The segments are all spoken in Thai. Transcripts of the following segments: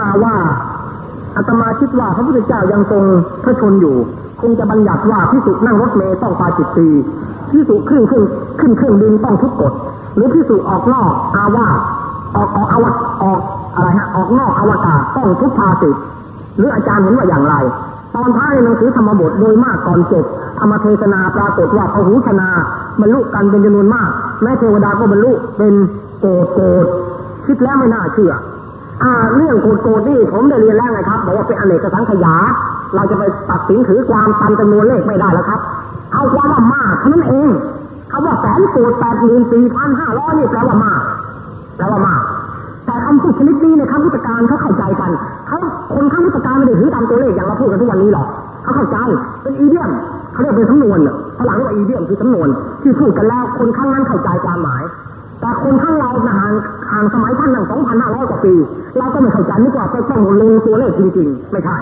มาว่าอาตมาคิดว่าพระพุทธเจ้ายังทรงพระชนอยู่ คงจะบัญญัติว่าพิสุนั่งรถเมล์ต้องปาจิตตีพิสุขึ้นขึ้นขึ้นเครื่องบินต้องทุกกฎหรือพิสุออกนอกอาวาออกออกอวออกอะไรฮะออกนอกอวกาศต้องทุกภาสิตหรืออาจารย์เห็นว่าอย่างไร ตอนท้ายหนังสือธรรมบทโดยมากก่อนจบธรรมเทศนาปรากฏว่าพหูชนาบรรลุกันเป็นจำนวนมาก แม้เทวดาก็บรรลุเป็นโกดโกดคิดแล้วไม่น่าเชื่อ เรื่องโกดโกดนี่ผมได้เรียนแล้วไงครับบอกว่าเป็นอเนกสังขยา เราจะไปตัดสินถือความตามจำนวนเลขไม่ได้แล้วครับ เอาความว่ามากเท่านั้นเองคำว่าแสนโกดแปดหมื่นสี่พันห้าร้อยนี่แปลว่ามากแปลว่ามากแต่คำพูดชนิดนี้ในคำพุทธการเขาเข้าใจกันเขาคนคำพุทธการไม่ได้ถือตามตัวเลขอย่างเราพูดกันทุกวันนี้หรอกเขาเข้าใจเป็นอีเดียมเขาเรียกเป็นสำนวนฝรั่งเรียกว่าอีเดียมคือสำนวนที่พูดกันแล้วคนข้างนั้นเข้าใจความหมาย แต่คนข้างเราห่างห่างสมัยท่านหนึ่งสองพันห้าร้อยกว่าปี เราก็ไม่เข้าใจนึกว่าก็ต้องลงตัวเลขจริงๆ ไม่ใช่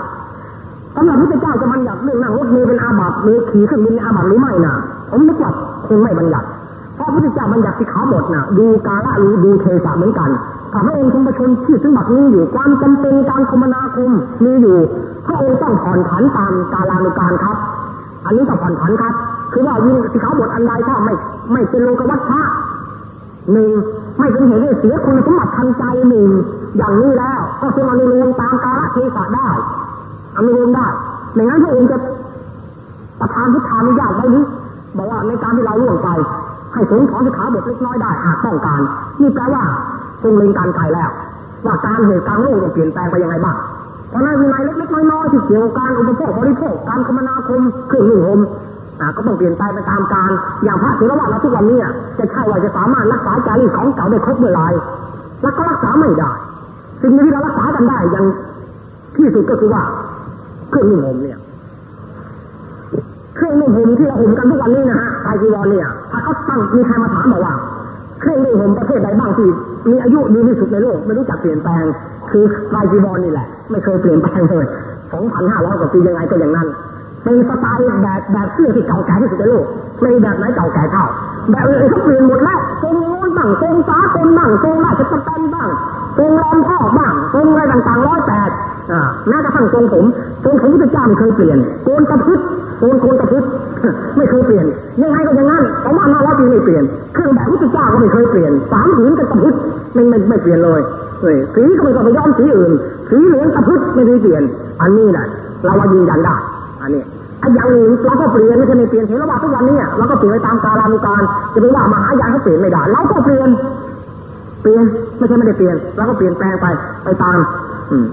สำหรับพระเจ้าจะบัญญัติเรื่องนั่งรถเมล์เป็นอาบัติหรือขี่เครื่องบินอาบัติหรือไม่น่ะผมนึกว่าคงไม่บัญญัติเพราะพระเจ้าบัญญัติที่ขาบทน่ะดูกาละรือดูเทศะเหมือนกันถ้าพระองค์ทรงประชนที่สมบัตินี้อยู่ความจำเป็นการคมนาคมมีอยู่พระองค์ต้องผ่อนผันตามกาลานุการครับ อันนี้ต้องผ่อนผันครับ คือว่าวินสิขาบทอันใดถ้าไม่ไม่เป็นโลกวัฏฏะ หนึ่งไม่เป็นเหตุให้เสียคุณสมบัติทางใจหนึ่งอย่างนี้แล้ว ก็ทรงอนุโลมตามกาลเทศะได้อนุโลมได้ไม่งั้นพระองค์จะประทานพุทธานุญาตไว้นี้บอกว่าในการที่เราล่วงไป ให้สงถอนสิขาบทเล็กน้อยได้หากต้องการนี่แปลว่าทรงเล็งการไกลแล้ว ว่าการเหตุการณ์โลกจะเปลี่ยนแปลงไปยังไงบ้างเพราะนั้นวินัยเล็กๆน้อยๆที่เกี่ยวกับการอุปโภคบริโภคการคมนาคมเครื่องนุ่งห่ม ก็ต้องเปลี่ยนแปไปตามการ อย่างพระเถรวาทเราทุกวันนี้จะใช่ว่าจะสามารถรักษาจารีตของเก่าได้ครบเมื่อไรแล้วก็รักษาไม่ได้ สิ่งที่เรารักษากันได้อย่างที่สุดก็คือว่าเครื่องนุ่งห่มเนี่ยเครื่องนุ่งห่มที่เราห่มกันทุกวันนี้นะฮะไตรจีวรเนี่ย ถ้าเขาตั้งมีใครมาถามบอกว่า เครื่องนุ่งห่มประเภทใดบ้างที่มีอายุดีที่สุดในโลกไม่รู้จักเปลี่ยนแปลง คือไตรจีวรนี่แหละ ไม่เคยเปลี่ยนแปลงเลยสองพันห้าร้อยกว่าปียังไงก็อย่างนั้น เป็นสไตล์แบบแบบเสื้อที่เก่าแก่ที่สุดในโลกไม่แบบไหนเก่าแก่เท่าแบบอื่นเขาเปลี่ยนหมดแล้วทรงโน้นบ้างทรงฟ้าทรงบ้างทรงราชปะแตนบ้างทรงลอมพอกบ้างทรงอะไรต่างๆร้อยแปดอ่าแม้กระทั่งทรงผมทรงผมพุทธเจ้าไม่เคยเปลี่ยนโกนตะพึดโกนโกนตะพึดไม่เคยเปลี่ยนยังไงก็อย่างนั้นสองพันห้าร้อยปีไม่เปลี่ยนเครื่องแบบพุทธเจ้าก็ไม่เคยเปลี่ยนสามผืนกันตะพึดไม่ไม่ไม่เปลี่ยนเลยสีก็ไม่ต้องไปย้อมสีอื่นสีเหลืองตะพึดไม่ได้เปลี่ยน อันนี้แหละเราว่ายืนยันได้ อันนี้ไอ้อย่างอื่นเราก็เปลี่ยนไม่ใช่ไม่เปลี่ยนเห็นแล้วว่าทุกวันนี้เราก็เปลี่ยนไปตามกาลานุการจะไปว่ามหายานเขาเปลี่ยนไม่ได้เราก็เปลี่ยน เปลี่ยนไม่ใช่ไม่ได้เปลี่ยนเราก็เปลี่ยนแปลงไปไปตาม อืม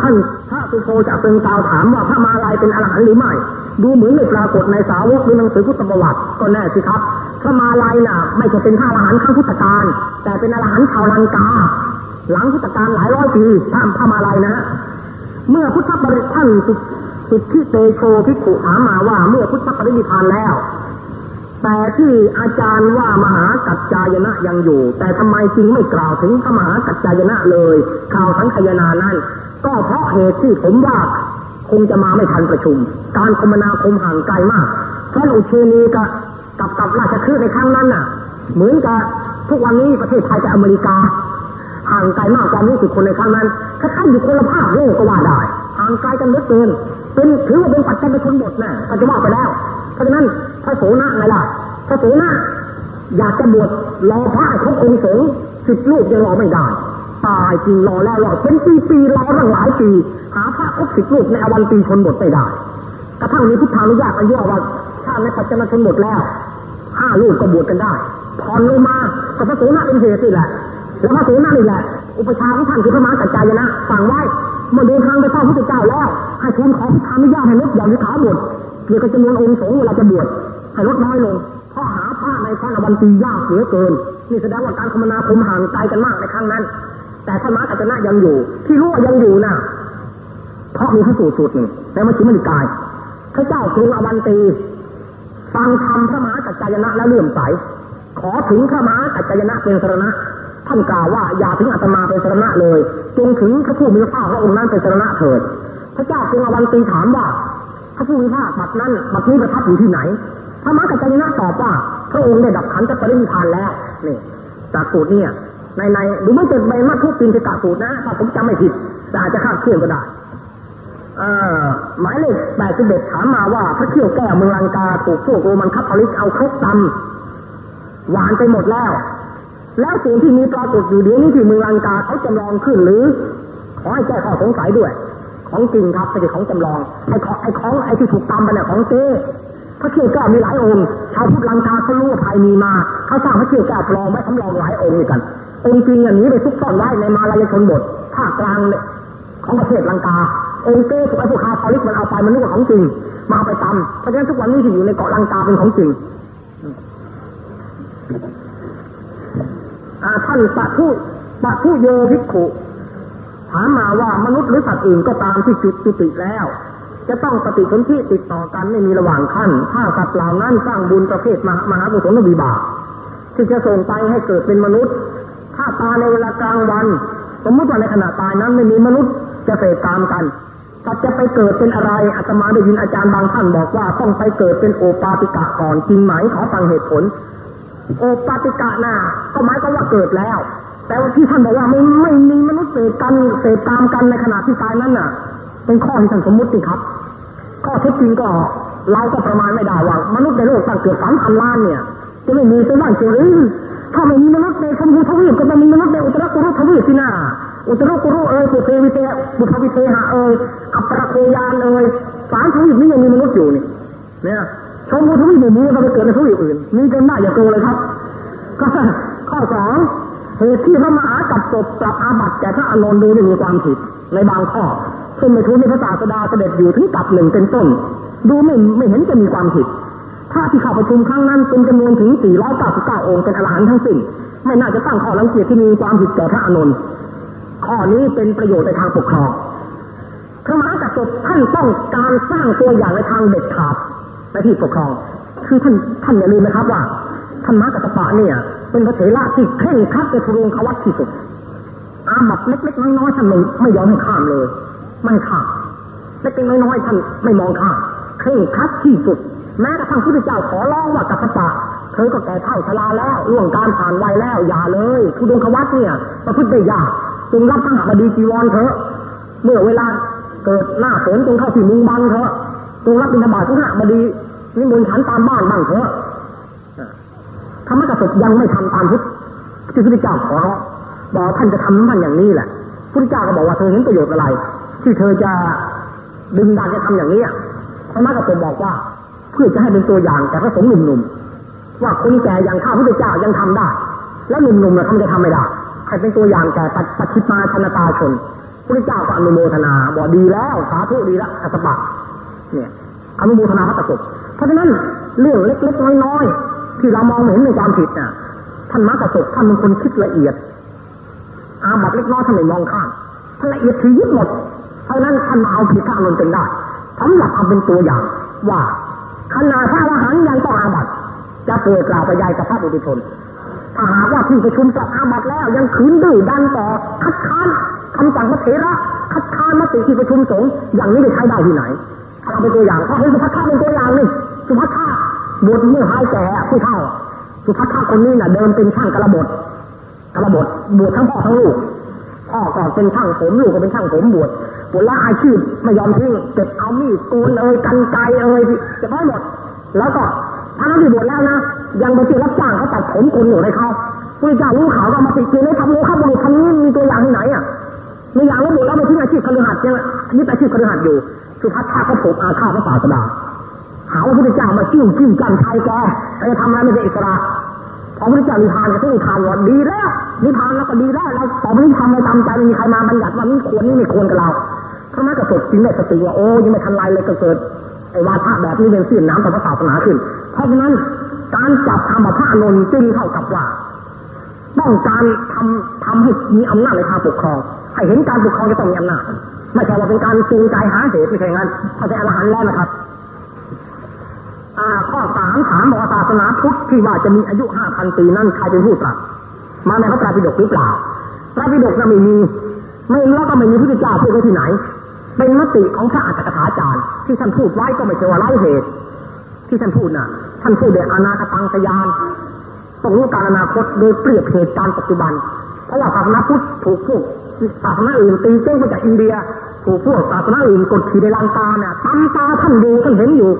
ท่านพระสุโธจากเป็นกาวถามว่าพระมาลายเป็นอรหันต์หรือไม่ ดูเหมือนไม่ปรากฏในสาวกหรือหนังสือพุทธประวัติก็แน่สิครับพระมาลายน่ะ ไม่ใช่เป็นพระอรหันต์ข้างพุทธการแต่เป็นอรหันต์ชาวลังกา หลังพุทธการหลายร้อยปีพระพระมาลายนะ เมื่อพุทธบริท่านสุสุทธิเตโชพิขุถามมาว่า เมื่อพุทธปรินิพานแล้ว แต่ที่อาจารย์ว่ามหากัจจายนะยังอยู่ แต่ทำไมจึงไม่กล่าวถึงพระมหากัจจายนะเลยข่าวสังขยานั้น ก็เพราะเหตุที่ผมว่าคงจะมาไม่ทันประชุม การคมนาคมห่างไกลมากท่านอุเชนีกับกับกับราชคฤห์ในครั้งนั้นน่ะ เหมือนกับทุกวันนี้ประเทศไทยกับอเมริกา ห่างไกลมากความรู้สึกคนในครั้งนั้นคล้ายๆอยู่คนละภาคโลกก็ว่าได้ห่างไกลกันเหลือเกินเป็นถือว่าเป็นปัจจัยเป็นชนบทนะปัจจุบันไปแล้ว เพราะฉะนั้นพระโสนะไงล่ะพระโสนะอยากจะบวชรอพระครบองค์สงฆ์สิบลูกยังรอไม่ได้ตายจริงรอแล้วรอเป็นปีปีรอตั้งหลายปีหาพระครบสิบลูกในอวันตีชนบทไม่ได้กระทั่งมีพุทธานุญาตอายุว่าถ้าในปัจจัยชนบทแล้วห้าลูกก็บวชกันได้ผ่อนลงมาก็พระโสนะเป็นเหตุนี่แหละ แล้วพระโสนะนี่แหละ อุปชาของท่านคือพระมหากัจจายนะสั่งไว้เมื่อเดินทางไปเฝ้าพระเจ้าแล้วให้ทูลขอพุทธานุญาตให้ลดหย่อนที่ขาบวชเกี่ยวกับจำนวนองค์สงฆ์เวลาจะบวชให้ลดน้อยลงเพราะหาพระในข้อวันตียากเหลือเกินนี่แสดงว่าการคมนาคมห่างไกลกันมากในครั้งนั้น แต่พระมหากัจจนะยังอยู่ ที่รู้ว่ายังอยู่น่ะเพราะมีพระสูตรสูตรหนึ่งในมัชฌิมนิกายพระเจ้ากรุงอวันตีฟังธรรมพระมหากัจจายนะแล้วเลื่อมใส ขอถึงพระมหากัจจายนะเป็นสรณะ ท่านกล่าวว่าอย่าถึงอาตมาเป็นสรณะเลยจงถึงพระผู้มีพระภาคพระองค์นั้นเป็นสรณะเถิด พระเจ้ากรุงอวันตีถามว่าพระผู้มีพระภาคบัดนั้นบัดนี้ประทับอยู่ที่ไหนพระมหากัจจายนะตอบว่า พระองค์ได้ดับขันธ์จะปรินิพพานแล้วนี่จากสูตรเนี่ยในในดูไม่เจะเป็นมัทธุปินทิกะสูตรนะถ้าผมจำไม่ผิดแต่อาจจะคาดเคลื่อนก็ได้หมายเลขแปดสิบเอ็ดถามมาว่าพระเขี้ยวแก้วเมืองลังกาถูกพวกโรมันคับพลิกเอาครกตำหวานไปหมดแล้ว แล้วสิ่งที่มีปรากฏอยู่เดี๋ยวนี้ที่เมืองลังกาเขาจำลองขึ้นหรือขอให้แก้ข้อสงสัยด้วย ของจริงครับไม่ใช่ของจำลองไอ้ของไอ้ของไอ้ที่ถูกตำไปเนี่ยของเจ้พระเขี้ยแก้วมีหลายองค์ชาวพุทธลังกาเขารู้ว่าภายมีมาเขาสร้างพระเขี้ยแก้วปลอมไว้สำรองหลายองค์ด้วยกันองค์จริงอย่างนี้ไปซุกซ่อนไว้ในมาลายชนบทภาคกลางของประเทศลังกาองค์เต้ถูกไอ้พวกคาทอลิกมันเอาไปมันนึกว่าของจริงมาไปตำเพราะฉะนั้นทุกวันนี้ที่อยู่ในเกาะลังกาเป็นของจริง ท่านปะทุปะทุโยภิกขุถามมาว่ามนุษย์หรือสัตว์อื่นก็ตามที่จุดจุติแล้ว จะต้องปฏิสนธิติดต่อกันไม่มีระหว่างขั้นถ้าสัตว์เหล่านั้นสร้างบุญประเภทมหามหาบุญวิบากที่จะส่งไปให้เกิดเป็นมนุษย์ ถ้าตายในเวลากลางวันสมมติว่าในขณะตายนั้นไม่มีมนุษย์จะเสพตามกันถ้าจะไปเกิดเป็นอะไรอาตมาได้ยินอาจารย์บางท่านบอกว่าต้องไปเกิดเป็นโอปาติกะก่อนจริงไหมขอฟังเหตุผล โอปาติกะน่ะก็หมายก็ว่าเกิดแล้ว แต่ว่าที่ท่านบอกว่าไม่ไม่มีมนุษย์เสพกันเสพตามกันในขณะที่ตายนั้นน่ะ เป็นข้อที่ท่านสมมติครับ ข้อเท็จจริงก็เราก็ประมาณไม่ได้ว่ามนุษย์ในโลกตั้งเกือบสามพันล้านเนี่ย จะไม่มีสักวันเฉยถ้าไม่มีมนุษย์ในชมพูทวีปก็ไม่มีมนุษย์ในอุตรกุรุทวีปสินะอุตรกุรุเอ่ยปุเทวิเตบุพวิเทหะเอ่ยอัปรโคยานเอ่ยสามทวีปนี้ยังมีมนุษย์อยู่นี่เนี่ย ชมพูทวีปไม่มีก็ไปเกิดในทวีปอื่นมีกันได้อย่าโกเลยครับ ก็ข้อสองเหตุที่พระมหากับศพปรับอาบัติแก่พระอานนท์ดูไม่มีความผิดในบางข้อซึ่งในทุนในพระศาสดาเสด็จอยู่ถึงกับหนึ่งเป็นต้น ดูไม่ไม่เห็นจะมีความผิด ถ้าที่เข้าประชุมครั้งนั้นเป็นจำนวนถึง 499 องค์เป็นอรหันต์ทั้งสิ้น ไม่น่าจะตั้งข้อรังเกียจที่มีความผิดแก่พระอานนท์ข้อนี้เป็นประโยชน์ในทางปกครองพระมหากัตริย์ท่านต้องการสร้างตัวอย่างในทางเด็ดขาด ในที่ปกครอง คือท่านท่านอย่าลืมนะครับว่าท่านมากษัตริย์เนี่ย เป็นพระเถระที่เคร่งครัดในทรวงขวัตที่สุด อาบัตเล็กๆน้อยๆท่านไม่ไม่ยอมให้ข้ามเลย ไม่ข้ามเล็กๆน้อยๆท่านไม่มองข้ามเคร่งครัดที่สุด แม้กระทั่งพระเจ้าขอร้องว่ากัสปะเธอก็แก่เท่าชราแล้วล่วงการผ่านวัยแล้วอย่าเลยทุดงควัตเนี่ยประพฤติได้ยากจงรับพระบดีจีวรเถอะ เมื่อเวลาเกิดหน้าฝนจงเข้าที่มุงบังเถอะ จงรับบิณฑบาตพระบดีนิมนต์ฉันตามบ้านบ้างเถอะธรรมกษัตริย์ยังไม่ทำตามพุทธที่พระเจ้าขอบอกท่านจะทำมันอย่างนี้แหละพระเจ้าก็บอกว่าเธอเห็นประโยชน์อะไร ที่เธอจะดึงดันจะทำอย่างนี้ธรรมกษัตริย์บอกว่า เพื่อจะให้เป็นตัวอย่างแก่พระสงฆ์หนุ่มๆว่าคนแก่อย่างข้าพระเจ้ายังทำได้ แล้วหนุ่มๆเราทำจะทำไม่ได้ใครเป็นตัวอย่างแก่ปัจฉิมาชนตาชนพระเจ้าก็อนุโมทนาบอกดีแล้วสาธุดีแล้วอัตบะ เนี่ยอนุโมทนาพระตะกบเพราะฉะนั้นเรื่องเล็กๆน้อยๆที่เรามองเห็นในความผิดน่ะ ท่านมรรคสกท่านเป็นคนคิดละเอียด อาบัตเล็กน้อยท่านไม่มองข้ามท่านละเอียดทียิบหมด เพราะนั้นท่านมาเอาผิดพระอนุนเป็นได้สำหรับเอาเป็นตัวอย่างว่าขนาดพระอรหันยังต้องอาบัตจะป่วยกล่าวไปยายกับพระบุตรชนถ้าหากว่าที่ประชุมจะอาบัตแล้วยังขืนดื้อดันต่อคัดค้านคำสั่งพระเถระคัดค้านมติที่ประชุมสงฆ์อย่างนี้จะใช้ได้ที่ไหน ถ้าเราเป็นตัวอย่างเพราะเห็นสุภัททาเป็นตัวอย่างนี่สุภัททาบวชเมื่อหายแก่ผู้เฒ่า สุภัททาคนนี้น่ะเดิมเป็นช่างกระบดกระบดบวชทั้งพ่อทั้งลูกพ่อก่อนเป็นช่างผมลูกก็เป็นช่างผมบวชบวชแล้วอาชีพไม่ยอมทิ้งเก็บเอามีดโกนเอ่ยกันไกเอ่ยจะไม่หมด แล้วก็ทั้งที่บวชแล้วนะยังไปเจอรับจ้างเขาตัดผมโกนหนวดให้เขาพระเจ้ารู้ข่าวก็มาติดเกณฑ์ให้ทำโมฆะบุรุษทำนี้มีตัวอย่างที่ไหนอะมีอย่างแล้วบวชแล้วไปทิ้งอาชีพคฤหัสถ์ยังนี่อาชีพคฤหัสถ์อยู่ สุภัททาก็ผมอาฆาตพระศาสดาหาว่าพระเจ้ามาจิ้วจิ้มกันชายแกจะทำอะไรไม่ได้อิสระพอพระเจ้านิพานก็ต้องนิพานว่าดีแล้วนิพานแล้วก็ดีแล้วเราต่อไปนี้ทำไม่ตามใจไม่มีใครมาบัญญัติว่านี่ควรนี่ไม่ควรกับเราพระมหากษัตริย์จึงได้สติว่าโอ้ยังไม่ทันไรเลยก็เกิดไอ้วาทะแบบนี้เป็นสิ้นน้ำต่อพระศาสนาขึ้น เพราะฉะนั้นการจับทำพระอนุนจึงเท่ากับว่าต้องการทำทำให้มีอำนาจในทางปกครองให้เห็นการปกครองจะต้องมีอำนาจ ไม่ใช่ว่าเป็นการจูงใจหาเหตุไม่ใช่งั้นถ้าเป็นอรหันต์แล้วนะครับข้อสามถามบอกศาสนาพุทธที่ว่าจะมีอายุห้าพันปีนั้นใครเป็นผู้ตรัสมาในพระไตรปิฎกหรือเปล่าพระปิฎกนั้นไม่มี ไม่แล้วก็ไม่มีพระเจ้าพูดไว้ที่ไหน เป็นมติของพระอัจฉริจารย์ ที่ท่านพูดไว้ก็ไม่ใช่ว่าไร้เหตุ ที่ท่านพูดน่ะ ท่านพูดเดออนาคตังสยานต้องรู้การอนาคตโดยเปรียบเหตุการณ์ปัจจุบัน ราะว่าศาสนาพุทธถูกพวกศาสนาอื่นตีเจ้งมาจากอินเดีย ถูกพวกศาสนาอื่นกดขี่ในลังกาเนี่ยตามตาท่านดูท่านเห็นอยู่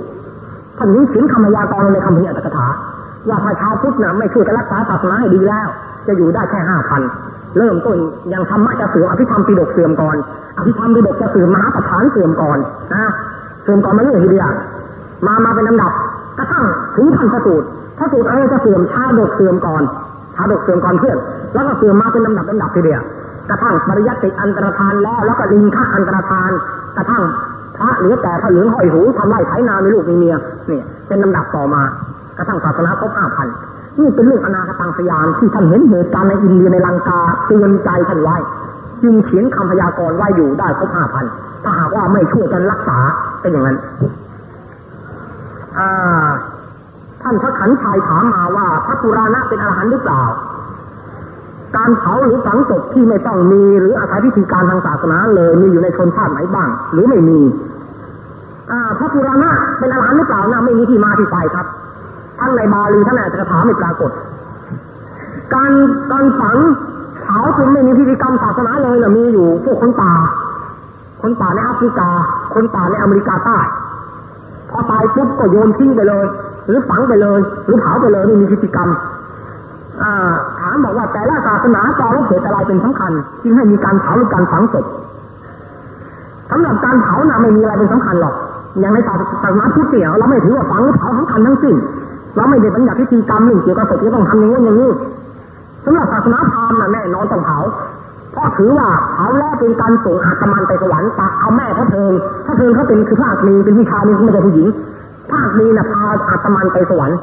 ท่านนี้เขียนคำพยากรณ์ในคำพีอัตกถาว่าพระชาวพุทธนะไม่ช่วยกันรักษาศาสนาให้ดีแล้ว จะอยู่ได้แค่ห้าพันเริ่มต้นยังธรรมะจะเสื่อมอภิธรรมปิฎกเสื่อมก่อนอภิธรรมปิฎกจะเสื่อมมหาประธานเสื่อมก่อนนะเสื่อมก่อนมาเรื่อยทีเดียวมามาเป็นลำดับกระทั่งถึงท่านพระสูตรพระสูตรอะไรจะเสื่อมชาดกเสื่อมก่อน ชาดกเสื่อมก่อนเพื่อน แล้วก็เสื่อมมาเป็นลำดับลำดับทีเดียวกระทั่งปริยัติอันตรธานแล้วแล้วก็ลิงค่าอันตรธาน กระทั่งพระเหลือแต่พระเหลืองห้อยหูทำไร่ไถนามีลูกมีเมียนี่เป็นลำดับต่อมากระทั่งศาสนาครบห้าพันนี่เป็นเรื่องอนาคตังสยานที่ท่านเห็นเหตุการณ์ในอินเดียในลังกาเตือนใจท่านไว้จึงเขียนคำพยากรณ์ไว้อยู่ได้ครบห้าพันถ้าหากว่าไม่ช่วยกันรักษาเป็นอย่างนั้น อ่า ท่านพระขันชัยถามมาว่าพระปุราณะเป็นอรหันต์หรือเปล่า การเผาหรือฝังศพที่ไม่ต้องมีหรืออาศัยพิธีการทางศาสนาเลยมีอยู่ในชนชาติไหนบ้าง หรือไม่มีพระปุราณะเป็นอรหันต์หรือเปล่านะไม่มีที่มาที่ไปครับทั้งในบาลีทั้งในอัตถกถาไม่ปรากฏ การการฝังเผาจนไม่มีพิธีกรรมศาสนาเลยนะมีอยู่พวกคนป่า คนป่าในแอฟริกา คนป่าในอเมริกาใต้พอตายปุ๊บก็โยนทิ้งไปเลย หรือฝังไปเลย หรือเผาไปเลยไม่มีพิธีกรรมถามบอกว่าแต่ละศาสนาจอรับเหตุอะไรเป็นสำคัญที่ให้มีการเผาหรือการฝังศพสำหรับการเผาน่ะไม่มีอะไรเป็นสำคัญหรอก อย่างในศาสนาพุทธเนี่ยเราไม่ถือว่าฝังหรือเผาสำคัญทั้งสิ้น เราไม่ได้บัญญัติพิธีกรรมหนึ่งเกี่ยวกับศพที่ต้องทำอย่างนี้อย่างนี้สำหรับศาสนาพราหมณ์น่ะแน่นอนต้องเผาเพราะถือว่าเผาแล้วเป็นการส่งอาตมันไปสวรรค์ตักเอาแม่พระเพลิงพระเพลิงเขาเป็นคือพระอัคนีเป็นผู้ชายนี่ไม่ใช่ผู้หญิง พระอัคนีนะพาอาตมันไปสวรรค์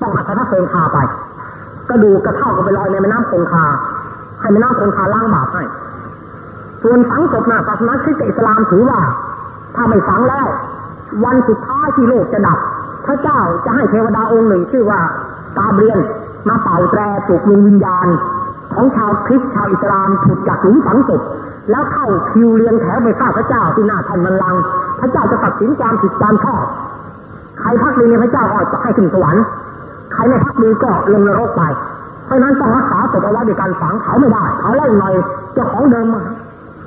ต้องอาศัยพระเพิงพาไปกระดูกระเท่าก็ไปลอยในแม่น้ำคงคา ให้แม่น้ำคงคาล้างบาปให้ ส่วนฝังศพนะศาสนาคริสต์อิสลามถือว่า ถ้าไม่ฝังแล้ว วันสุดท้ายที่โลกจะดับ พระเจ้าจะให้เทวดาองค์หนึ่งชื่อว่าตาเบียนมาเป่าแตรปลุกวิญญาณ ของชาวคริสต์ชาวอิสลามถูกจากหลุมฝังศพแล้วเข้าคิวเรียงแถวไปข้าพระเจ้าที่หน้าท่านบัลลังพระเจ้าจะตัดสินความผิดความชอบ ใครพักดีในพระเจ้าก็จะให้ถึงสวรรค์ใครไม่พักดีก็ลงนรกไป เพราะนั้นต้องรักษาศพเอาไว้ในการฝังเขาไม่ได้เขาไล่หน่อยเจ้าของเดิม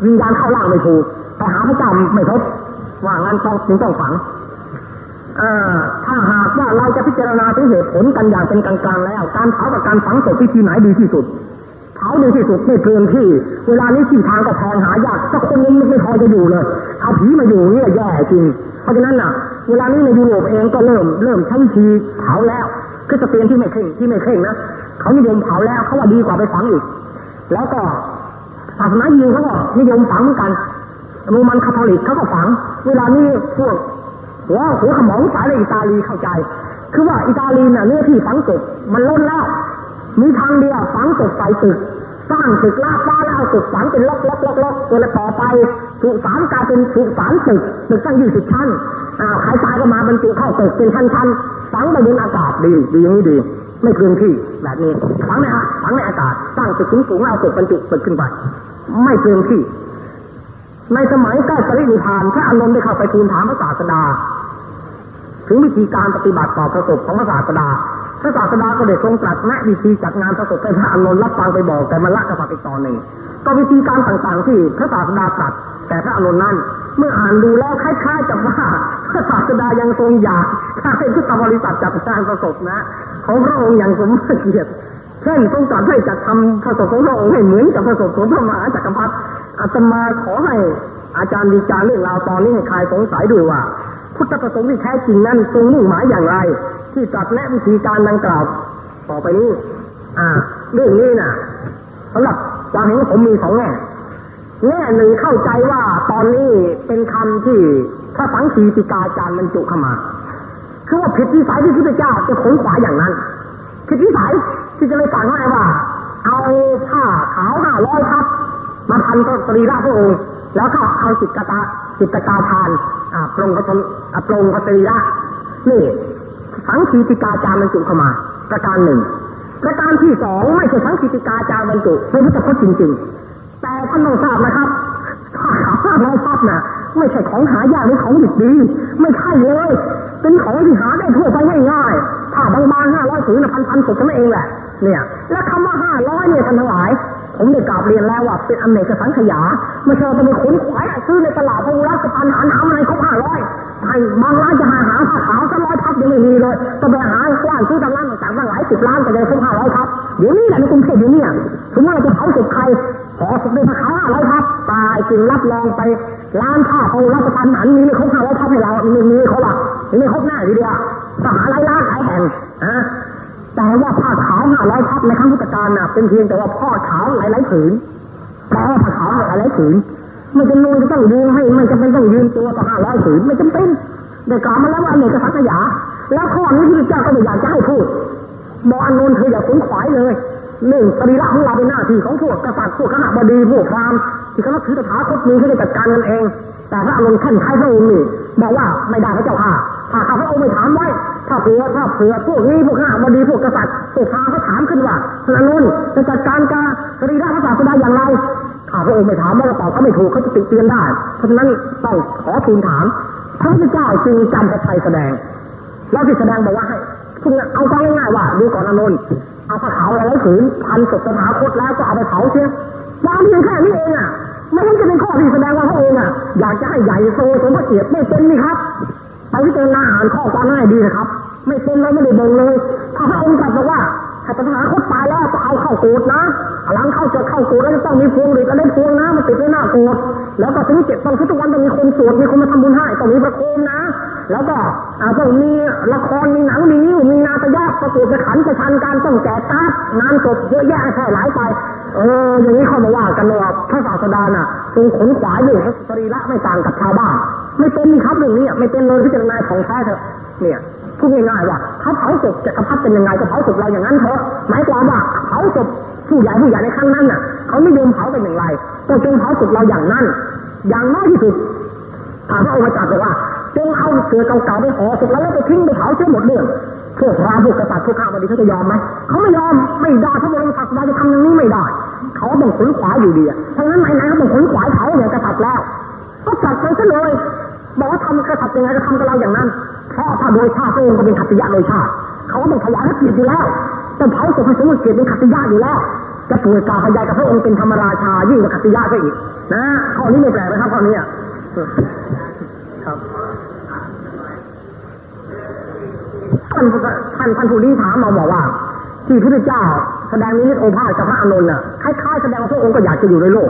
วิญญาณเข้าล่างไม่ถูกไปหาพระเจ้าไม่พบว่างั้นต้องถึงต้องฝังถ้าหากว่าเราจะพิจารณาถึงเหตุผลกันอย่างเป็นกลางๆแล้ว การเผากับการฝังศพวิธีไหนดีที่สุดเผาดีที่สุดไม่เกินที่ เวลานี้ที่ทางก็แพงหายากสักคนนึงไม่พอจะอยู่เลย เอาผีมาอยู่เนี่ยแย่จริง เพราะฉะนั้นน่ะ เวลานี้ในยุโรปเองก็เริ่มเริ่มใช้วิธีเผาแล้วคือสเปนที่ไม่เข่งที่ไม่เข่งนะเขานิยมเผาแล้วเขาว่าดีกว่าไปฝังอีก แล้วก็ศาสนายิวเขาก็นิยมฝังเหมือนกันโรมันคาทอลิกเขาก็ฝัง เวลานี้พวกหัวหัวขมองสายในอิตาลีเข้าใจ คือว่าอิตาลีเนี่ยเนื้อที่ฝังศพมันล้นแล้ว มีทางเดียวฝังศพใส่ตึก สร้างตึกลาฟ้าแล้วเอาตึกฝังเป็นล็อกล็อกล็อกล็อกตัวละต่อไปสุสานกลายเป็นสุสานตึกตึกตั้งยี่สิบชั้นอ้าวใครตายก็มาบรรจุเข้าตึกเป็นชั้นชั้นฝังไปบนอากาศดีดีอย่างนี้ดีไม่เกินที่แบบนี้ฝังในฝังในอากาศสร้างตึกสูงสูงเอาตึกบรรจุตึกขึ้นไปไม่เกินที่ ในสมัยใกล้ปรินิพานพระอานนท์ได้เข้าไปทูลถามพระศาสดา ถึงวิธีการปฏิบัติต่อประสบของพระศาสดา พระศาสดาก็ได้ทรงตรัสแนะวิธีจัดงานประสบให้พระอานนท์รับฟังไปบอกแต่มันละกับปฏิตอนหนึ่งก็วิธีการต่างๆที่พระศาสดาตรัสแต่พระอานนท์นั้น เมื่ออ่านดูแล้วคล้ายๆกับว่าพระศาสดายังทรงอยากถ้าเป็นพุทธบริษัทจัดงานประสบนะของพระองค์อย่างสมเกียรติเช่นทรงตรัสให้จัดทำประสบของพระองค์ให้เหมือนกับประสบของพระมหาจักรพรรดิอาตมาขอให้อาจารย์ดีจารเรื่องราวตอนนี้ให้ใครสงสัยด้วยว่า พุทธประสงค์ที่แท้จริงนั้นทรงมุ่งหมายอย่างไร ที่ตรัสแนะวิธีการดังกล่าว ต่อไปนี้ อ่า เรื่องนี้นะ่ะสำหรับความเห็นผมมีสองแง่แง่หนึ่งเข้าใจว่าตอนนี้เป็นคำที่พระสังคีติกาจารย์บรรจุเข้ามาคือว่าผิดวิสัยที่พระพุทธเจ้าจะขนขวาอย่างนั้นผิดวิสัยที่จะเลยสั่งให้ว่า เอาผ้าขาวห้าร้อยทับ มาพันก็สรีระพระองค์ แล้วก็เอาจิตกตาจิตกาทานอ่าปรงพระอ่าปรงพระสรีระนี่สังคีติกาจารบรรจุเข้ามา ประการหนึ่งประการที่สองไม่ใช่สังคีติกาจารบรรจุเป็นพุทธพจน์จริง ๆ แต่ท่านต้องทราบนะครับถ้าหาห้าร้อยทับนะไม่ใช่ของหายากหรือของดิบดี ไม่ใช่เลย เป็นของที่หาได้ทั่วไปง่ายๆถ้าบางๆห้าร้อยถือนพันๆสุดกันเองแหละเนี่ย และคำว่าห้าร้อยเนี่ยท่านทั้งหลาย ผมได้กราบเรียนแล้วว่าเป็นอเนกสังขยาไม่ใช่จะไปขนขวายซื้อในตลาดพหุรัสปันหาน้ำอะไรเขาห้าร้อยไอ้บางร้านจะหาหาผ้าขาวสักร้อยทับยังไม่มีเลยต้องไปหากว้านซื้อตามร้านต่างๆตั้งหลายสิบล้านก็จะครบห้าร้อยทับเดี๋ยวนี้แหละในกรุงเทพเดี๋ยวนี้สมมติเราจะเผาศพใครขอศพในผ้าขาวห้าร้อยทับตายจริงรับรองไปร้านผ้าพหุรัสปันหันมีไม่ครบห้าร้อยทับให้เรามีมีเขาว่ามีไม่ครบหน้าทีเดียวทหารไล่ล่าหลายแห่งฮะ แต่ว่าผ้าขาวห้าร้อยทับในครั้งพุทธกาลน่ะเป็นเพียงแต่ว่าพ่อขาวหลายๆผืนแปลว่าผ้าขาวหลายๆผืนไม่จำเป็นจะต้องยืนให้ไม่จำเป็นต้องยืนตัวต่อห้าร้อยผืนไม่จำเป็นได้กล่าวมาแล้วว่าเนกสังขยาแล้วข้อนี้ที่พระเจ้าก็ไม่อยากจะให้พูดบอกอนนท์เธออย่าขนขวายเลยหนึ่งสรีระของเราเป็นหน้าที่ของพวกกษัตริย์พวกขณะบดีพวกพราหมณ์ที่เขาถือตถาคตนี้เขาจะจัดการกันเอง แต่พระอานนท์ขั้นท้ายพระองค์นี่บอกว่าไม่ได้พระเจ้าค่ะ ถ้าข้าพระองค์ไม่ถามไว้ ถ้าเผื่อถ้าเผื่อพวกนี้พวกข้าบดีพวกกษัตริย์พวกพราเขาถามขึ้นว่าพระอานนท์จะจัดการการสรีระพระศาสดาอย่างไรข้าพระองค์ไม่ถามว่าตอบเขาไม่ถูกเขาจะติเตียนได้ เพราะฉะนั้นต้องขอทูลถาม พระพุทธเจ้าจึงจำพระชัยแสดง แล้วที่แสดงบอกว่าให้คุณเอาก็ง่ายๆว่าดูก่อนอนนท์เอาผ้าขาวอะไรผืนพันศพสถาคตแล้วก็เอาไปเผาเสียวางเพียงแค่นี้เองอะไม่ใช่จะเป็นข้อที่แสดงว่าพระองค์อะอยากจะให้ใหญ่โตสมพระเกียรติไม่เป็นนี่ครับ ไปพิจารณาอ่านข้อความให้ดีนะครับ ไม่เป็นเลยไม่ได้บ่งเลย ถ้าพระองค์ตรัสบอกว่าถ้าสถาคตตายแล้วจะเอาเข้าโกดนะ หลังเข้าจะเข้าโกดแล้วจะต้องมีพวงหรือจะได้พวงนะมันติดไว้หน้าโกดแล้วก็ถึงเจ็ดต้องทุกวันต้องมีคนสวดมีคนมาทำบุญให้ต้องมีพระโคมนะ แล้วก็อาต้องมีละครมีหนังมีนิ้วมีนาตยาประกวดประขันประชันการต้องแจกการ์ดงานศพเยอะแยะแค่หลายไป เออ อย่างนี้เขามาว่ากันว่าพระศาสดาน่ะทรงขนขวายอยู่สรีระไม่ต่างกับชาวบ้าน ไม่เป็นครับเรื่องนี้ไม่เป็นเลยพิจารณาของแท้เถอะเนี่ยพูดง่ายๆว่าเขาเผาศพจะกระพัดเป็นยังไงก็เผาศพเราอย่างนั้นเถอะหมายความว่าเผาศพผู้ใหญ่ผู้ใหญ่ในครั้งนั้นน่ะเขาไม่ยอมเผาเป็นอย่างไรก็จงเผาศพเราอย่างนั้น อย่างน้อยที่สุดถามพระองค์จักรว่าจงเอาเสือเก่าๆไปห่อศพแล้วแล้วไปทิ้งไปเผาเสียหมดเรื่องพวกพระพวกกษัตริย์พวกข้าวันนี้เขาจะยอมไหมเขาไม่ยอมไม่ได้พระบรมศาสดาจะทำอย่างนี้ไม่ได้ เขาต้องขนขวายอยู่ดีเพราะงั้นไหนๆเขาต้องขนขวายเขาเนี่ยกษัตริย์แล้ว ก็จัดไปซะเลยบอกว่าทำกษัตริย์ยังไงก็ทำกับเราอย่างนั้นเพราะถ้าโดยชาติพระองค์ก็เป็นขัตติยะโดยชาติเขาต้องขยายพระเกียรติอยู่แล้วต้องเผาศพให้สมเกียรติเป็นขัตติยะอยู่แล้วจะป่วยกาพยายกับพระองค์เป็นธรรมราชายิ่งกว่าขัตติยะก็อีก นะข้อนี้ไม่แปลกนะครับข้อนี้ครับท่านท่านท่านผู้นี้ถามมาบอกว่า ที่พระเจ้า แสดงนิมิตโอภาสกับพระอานนท์น่ะคล้ายๆแสดงว่าพระองค์ก็อยากจะอยู่ในโลก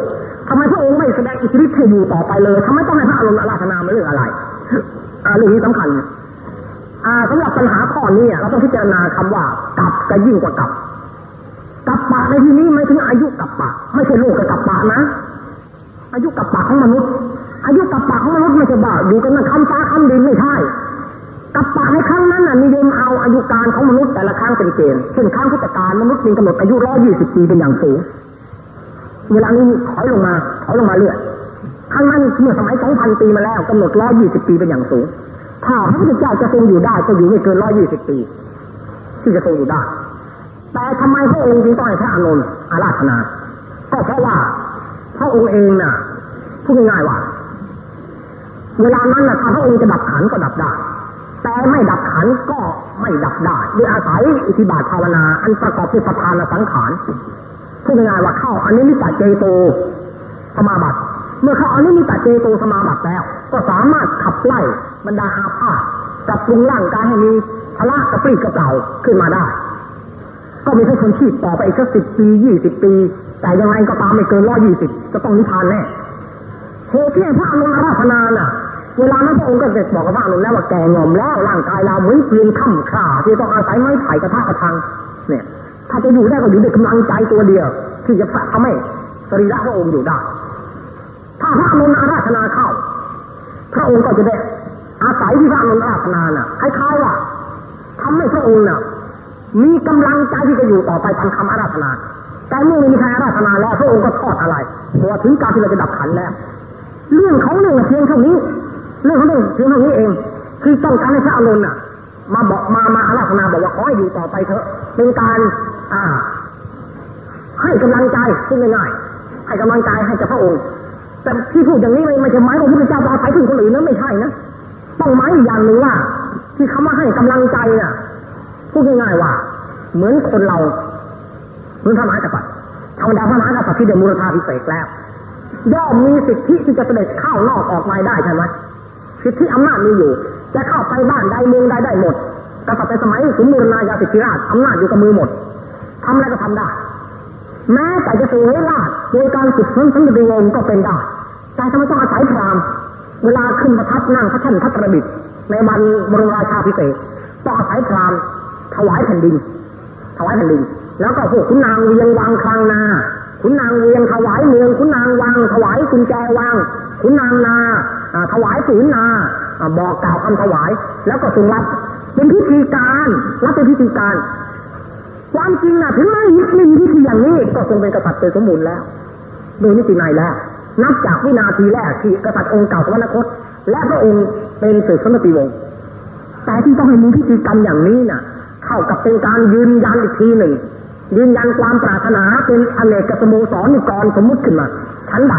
ทำไมพระองค์ไม่แสดงอิทธิฤทธิ์ให้อยู่ต่อไปเลยทำไมต้องให้พระอานนท์อาราธนาเรื่องอะไรอ่าเรื่องนี้สำคัญอ่าสำหรับปัญหาข้อนี้เราต้องพิจารณาคำว่ากับก็ยิ่งกว่ากับกับปะในที่นี้ไม่ถึงอายุกับปะ ไม่ใช่โลกกับกับปะนะ อายุกับปะของมนุษย์ อายุกับปะของมนุษย์ไม่ใช่บ่าอยู่กันนั่นคำฟ้าคำดินไม่ใช่ กับปะในครั้งนั้นน่ะนิยมเอาอายุการของมนุษย์แต่ละครั้งเป็นเกณฑ์เช่นครั้งพุทธกาลมนุษย์มีกำหนดอายุร้อยยี่สิบปีเป็นอย่างสูงเวลานี้ถอยลงมาถอยลงมาเรื่อยครั้งนั้นเมื่อสมัยสองพันปีมาแล้วกำหนดร้อยยี่สิบปีเป็นอย่างสูง ถ้าพระพุทธเจ้าจะทรงอยู่ได้ก็อยู่ไม่เกินร้อยยี่สิบปี ที่จะทรงอยู่ได้ แต่ทำไมพระองค์จึงต้องให้พระอานนท์อาราธนา ก็เพราะว่าพระองค์เองน่ะพูดง่ายๆว่า เวลานั้นน่ะถ้าพระองค์จะดับขันก็ดับได้ แต่ไม่ดับขันก็ไม่ดับได้ด้วยอาศัยอิทธิบาทภาวนาอันประกอบด้วยประธานสังขารพูดง่ายว่าเข้าอันนี้มิตรเจโตสมาบัติ เมื่อเข้าอันนี้มิตรเจโตสมาบัติแล้ว ก็สามารถขับไล่บรรดาอาภาษปรับปรุงร่างกายให้มีพละกระปรี้กระเปร่าขึ้นมาได้ ก็มีให้คนชีพต่อไปอีกสักสิบปียี่สิบปี แต่ยังไงก็ตามไม่เกินร้อยยี่สิบก็ต้องนิพพานแน่โหที่พระอนุนอาราธนาน่ะ เวลานั้นพระองค์ก็เด็กบอกกับพระอนุแล้วว่าแก่งอมแล้วร่างกายเราเหมือนเปลี่ยนข้ามขาที่ต้องอาศัยไม้ไผ่กระทะกระทังเนี่ย ถ้าจะอยู่ได้ก็อยู่ด้วยกำลังใจตัวเดียว ที่จะทำให้สรีระพระองค์อยู่ได้ถ้าพระอนุนาราธนาเข้า พระองค์ก็จะได้อาศัยที่พระอนุนาราธนาน่ะคล้ายๆว่าทำให้พระองค์น่ะมีกำลังใจที่จะอยู่ต่อไปตามคำอาราธนา แต่เมื่อมีใครอาราธนาแล้วพระองค์ก็ทอดอะไรพราะถึงการที่เราจะดับขันแล้ว เรื่องของเรื่องเพียงเท่านี้ เรื่องของเรื่องเพียงเท่านี้เอง คือต้องการให้พระอานนท์น่ะ มาบอกมามาอาราธนาบอกว่าขอให้อยู่ต่อไปเถอะ เป็นการอ่า ให้กำลังใจพูดง่ายๆให้กำลังใจให้กับพระองค์ แต่ที่พูดอย่างนี้ไม่ใช่หมายว่าพระพุทธเจ้าจะเอาไปถึงคนอื่นนะไม่ใช่นะต้องหมายอย่างหนึ่งว่า ที่คำว่าให้กำลังใจน่ะพูดง่ายๆว่า เหมือนคนเราเหมือนทำอาตปัดธรรมดาพระมหากษัตริย์ที่เดมูลธาพิเศษแล้วย่อมมีสิทธิที่จะเสด็จเข้านอกออกในได้ใช่ไหม สิทธิอำนาจมีอยู่ จะเข้าไปบ้านใดเมืองใดได้หมดกษัตริย์ในสมัยสมบูรณาญาสิทธิราชอำนาจอยู่กับมือหมดทำอะไรก็ทำได้ แม้แต่จะเสวยราชโดยการฝึกฝนสันติวงก็เป็นได้แต่ทำไมต้องอาศัยพรามเวลาขึ้นประทับนั่งพระท่านทัตระบิดในวันบรมราชาพิเศษต้องอาศัยพรามถวายแผ่นดิน ถวายแผ่นดิน แล้วก็พวกขุนนางเวียงวังคลังนาขุนนางเวียงถวายเมืองขุนนางวังถวายกุญแจวังขุนนางนา ถวายศีลนาบอกกล่าวคำถวาย แล้วก็ทรงรับเป็นพิธีการรับเป็นพิธีการ ความจริงนะถึงไม่ยึดมีพิธีอย่างนี้ ก็ทรงเป็นกษัตริย์โดยสมบูรณ์แล้วโดยนิติในแล้ว นับจากวินาทีแรกที่กษัตริย์องค์เก่าสวรรคต และพระองค์เป็นสืบสมติวงศ์แต่ที่ต้องให้มีพิธีกรรมอย่างนี้น่ะเท่ากับเป็นการยืนยันอีกทีหนึ่งยืนยันความปรารถนาเป็นอเนกสโมสรนิกรสมมุติขึ้นมาชั้นใด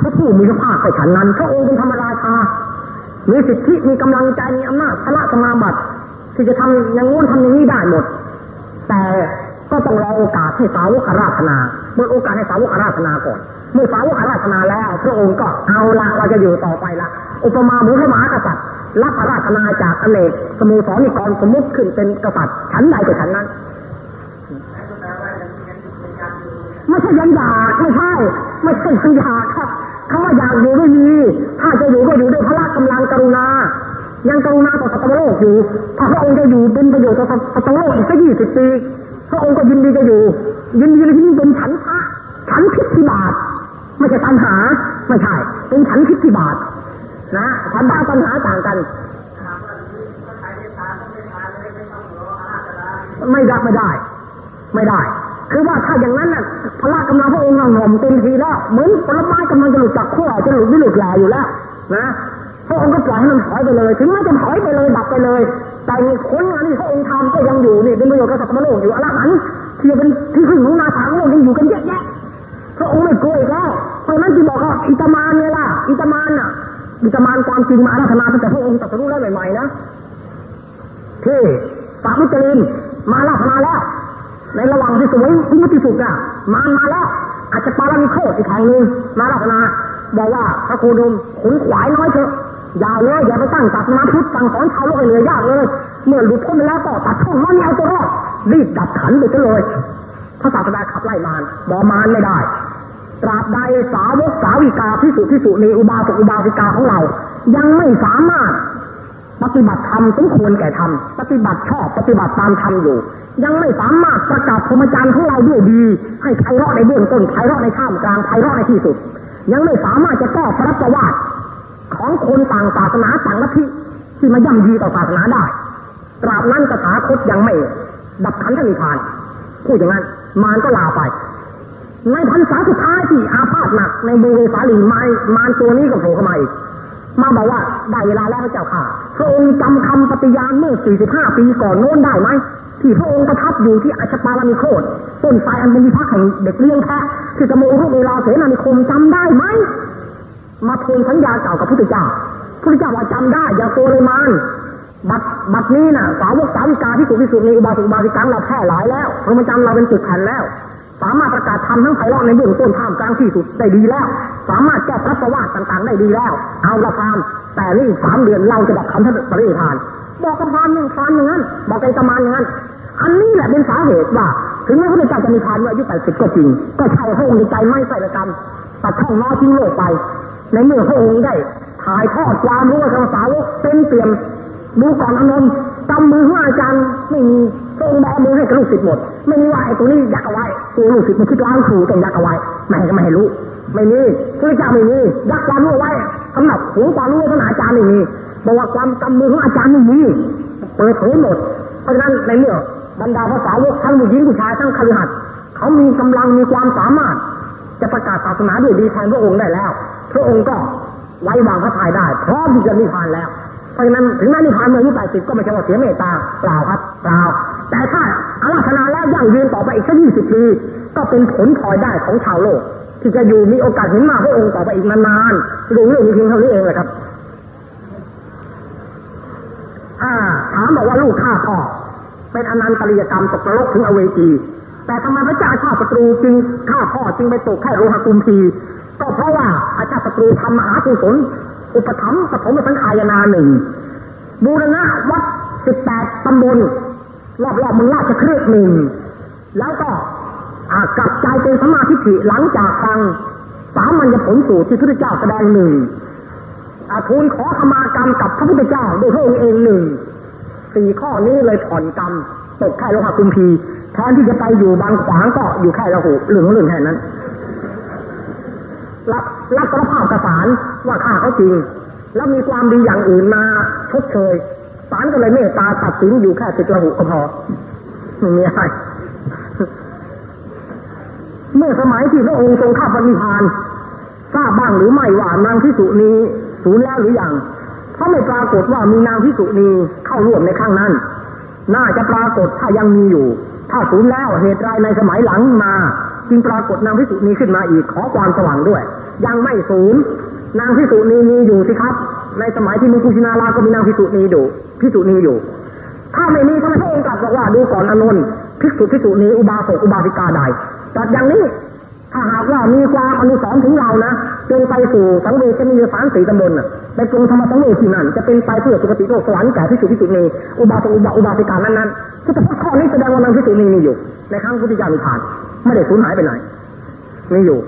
พระผู้มีพระภาคก็ฉันนั้น พระองค์เป็นธรรมราชา มีสิทธิ มีกำลังใจ มีอำนาจพระสมาบัติ ที่จะทำอย่างงู้นทำอย่างนี้ได้หมด แต่ก็ต้องรอโอกาสให้สาวกอาราธนา เมื่อโอกาสให้สาวกอาราธนาก่อน เมื่อสาวกอาราธนาแล้ว พระองค์ก็เอาละเราจะอยู่ต่อไปละ อุปมาเหมือนพระมหากษัตริย์รับอาราธนาจากอเนกสมุสรนิกรสมมติขึ้นเป็นกษัตริย์ชั้นใดก็ชั้นนั้นไม่ใช่ยันยาไม่ใช่ไม่ใช่ยันยาครับ คำว่าอยากอยู่ไม่มี ถ้าจะอยู่ก็อยู่ด้วยพระกำลังกรุณา ยังกรุณาต่อสัตว์โลกอยู่ ถ้าพระองค์จะอยู่เป็นประโยชน์ต่อสัตว์โลกอีกสักยี่สิบปี พระองค์ก็ยินดีจะอยู่ ยินดีจะยิ่งเป็นฉันทะฉันพิธิบาทไม่ใช่ตัณหา ไม่ใช่ เป็นฉันพิธิบาทนะฉันบ้าตัณหาต่างกัน ไม่ได้ไม่ได้ ไม่ได้ คือว่าถ้าอย่างนั้นน่ะพละกำลังพระองค์หน่อมเต็มทีแล้วเหมือนผลไม้กำลังจะหลุดจากขั้วจะหลุดไม่หลุดแหลอยู่แล้วนะพระองค์ก็ปล่อยให้มันถอยไปเลย ถึงแม้จะถอยไปเลยดับไปเลย แต่ผลงานที่พระองค์ทำก็ยังอยู่นี่เป็นประโยชน์กับสัตว์โลกอยู่อรหันต์ที่เป็นที่พึ่งของนาถาโลกยังอยู่กันเยอะแยะพระองค์ไม่กลัวอีกแล้วเพราะนั้นจึงบอกว่าอิตามานเนี่ยล่ะอิตามานน่ะอิตามานความจริงมาอาราธนาตั้งแต่พระองค์ตรัสรู้แล้วใหม่ๆนะที่ปาวิจรินมาลาธนาแล้ว ในระหว่างที่สวยพุทธิสุขอะมานมาแล้วอาจจะปารามิโคตอีกแห่งหนึ่งมาลาธนาบอกว่าพระโคดมขุนขวายน้อยเถอะอย่าเลยอย่าไปตั้งศาสนาพุทธสั่งสอนชาวโลกให้เหนื่อยยากเลย เมื่อหลุดพ้นไปแล้วก็ตัดช่องน้อยเอาตัวรอดรีบดับขันไปซะเลยพระศาสดาขับไล่มารบอมารไม่ได้ตราบใดสาวกสาวิกาพิสุพิสุในอุบาสกอุบาสิกาของเรา ยังไม่สามารถ ปฏิบัติธรรมสมควรแก่ธรรมปฏิบัติชอบปฏิบัติตามธรรมอยู่ ยังไม่สามารถประกาศพรหมจรรย์ของเราด้วยดี ให้ไพเราะในเบื้องต้นไพเราะในท่ามกลางไพเราะในที่สุด ยังไม่สามารถจะแก้พระประวัติของคนต่างศาสนาต่างลัทธิที่มาย่ำยีต่อศาสนาได้ตราบนั้นกถาคตยังไม่ ดับขันธนิพานพูดอย่างนั้น มารก็ลาไป ในพรรษาสุดท้ายที่อาพาธหนักในบูเวสาลีไม้มารตัวนี้ก็โผล่เข้ามาอีก มาบอกว่าได้เวลาแล้วพระเจ้าค่ะ พระองค์จำคำปฏิญาณเมื่อ 45 ปีก่อนโน้นได้ไหมที่พระองค์ประทับอยู่ที่อัชปาลามิโคตต้นไทรอันเป็นวิพักแห่งเด็กเลี้ยงแพะที่กระโมรุเวลาเสนานิคมจำได้ไหมมาทวงสัญญาเก่ากับพระพุทธเจ้าพระพุทธเจ้าว่าจำได้ อย่าโกเลมานบัดบัดนี้น่ะสาวกสาวิกาที่สุดที่สุดในอุบาสิกอุบาสิกังเราแพร่หลายแล้วพระมจำเราเป็นจุดแผ่นแล้ว สามารถประกาศทำทั้งไพเราะในเบื้องต้นท่ามกลางที่สุดได้ดีแล้ว สามารถแก้พระประวัติต่างๆ ได้ดีแล้ว เอาละพามแต่นี่สามเดือนเราจะดับคำท่านปริธาน บอกกับพามหนึ่งพามอย่างนั้น บอกกับตมานอย่างนั้น อันนี้แหละเป็นสาเหตุว่า ถึงแม้พระเจ้าจะมีพานว่าอายุแปดสิบก็จริง ก็ใช่พระองค์ในใจไม่ใส่ละกันตัดช่องน้อยทิ้งโลกไป ในเมื่อพระองค์ได้ถ่ายทอดความรู้กับสาวกเต็มเปี่ยมดูก่อนอนนท์จำมือของอาจารย์ไม่มีพระองค์แบมือให้กับลูกศิษย์หมด ไม่มีว่าไอ้ตัวนี้ยักเอาไว้ตัวลูกศิษย์มันคิดล้างครูต้องยักเอาไว้ไม่ให้ก็ไม่ให้รู้ ไม่มีพระเจ้าไม่มียักความรู้ไว้สำหรับหูความรู้ของอาจารย์ไม่มีบอกว่าความจำมือของอาจารย์ไม่มีเปิดเผยหมด เพราะฉะนั้นในเมื่อบรรดาภาษาวกทั้งผู้หญิงผู้ชายทั้งคฤหัสถ์เขามีกำลังมีความสามารถ จะประกาศศาสนาด้วยดีแทนพระองค์ได้แล้ว พระองค์ก็ไว้วางพระทัยได้พร้อมที่จะนิพพานแล้ว เพราะฉะนั้นถึงแม้นิพพานเมื่ออายุแปดสิบก็ไม่ใช่ว่าเสียเมตตาเปล่าครับเปล่าแต่ถ้า อาราธนาแล้วยั่งยืนต่อไปอีกสักยี่สิบปี ก็เป็นผลพลอยได้ของชาวโลก ที่จะอยู่มีโอกาสเห็นมาพระองค์ต่อไปอีกนานๆรู้เรื่องเพียงเท่านี้เองแหละครับอาถามบอกว่าลูกฆ่าพ่อเป็นอนันตริยกรรมตกนรกถึงอเวจีแต่ทำไมพระเจ้าชาติศัตรูจึงฆ่าพ่อจึงไปตกแค่โรหกุมพีก็เพราะว่าอาชาติศัตรูทำมหากุศลอุปถัมภ์ปฐมสังขายนาหนึ่งบูรณะวัดสิบแปดตำบล รอบๆมืองราชครืหนึ่งแล้วก็กลับใจเป็นสมาธิิหลังจากฟังสามัญญผลสูตรที่พระพุทธเจ้าแสดงหนึ่งทูลขอขมากรรมกับพระพุทธเจ้าด้วยพระองค์เองหนึ่งสี่ข้อนี้เลยผ่อนกรรมตกแค่โลหะคุมพีแทนที่จะไปอยู่บางขวางก็อยู่แค่ละหูเหลืองเหลืองแค่นั้นรับรับสารภาพกระสารว่าฆ่าเขาจริง แล้วมีความดีอย่างอื่นมาชดเชย ศาลก็เลยเมตตาตัดสินอยู่แค่ติดระหุก็พอไม่มีอะไรเมื่อสมัยที่พระองค์ทรงข้าพนิพานทราบบ้างหรือไม่ว่านางพิสุนีสูญแล้วหรือยังเพราะไม่ปรากฏว่ามีนางพิสุนีเข้าร่วมในข้างนั้น น่าจะปรากฏถ้ายังมีอยู่ ถ้าสูญแล้วเหตุไรในสมัยหลังมา จึงปรากฏนางพิสุนีขึ้นมาอีกขอความสว่างด้วย ยังไม่สูญนางพิสุนีมีอยู่สิครับ ในสมัยที่มีกุชินาราก็มีนางพิสุนีอยู่พิสุนีอยู่ ถ้าไม่มีทำไมพระองค์ตรัสบอกว่าดูก่อนอนนท์ภิกษุภิกษุนีอุบาสกอุบาสิกาใดจัดอย่างนี้ถ้าหากว่ามีความอนุสรณ์ถึงเรานะจงไปสู่สังเวชนีสารสีตำบลน่ะในกรุงธรรมสังเวชที่นั่นจะเป็นไปเพื่อสุคติโลกสวรรค์แก่พิสุพิสุนีอุบาสกอุบาอุบาสิกานั้นนั้นที่แต่ข้อนี้แสดงว่านางพิสุนีมีอยู่ ในครั้งพุทธเจ้ามีผ่านไม่ได้สูญหายไปไหนมีอยู่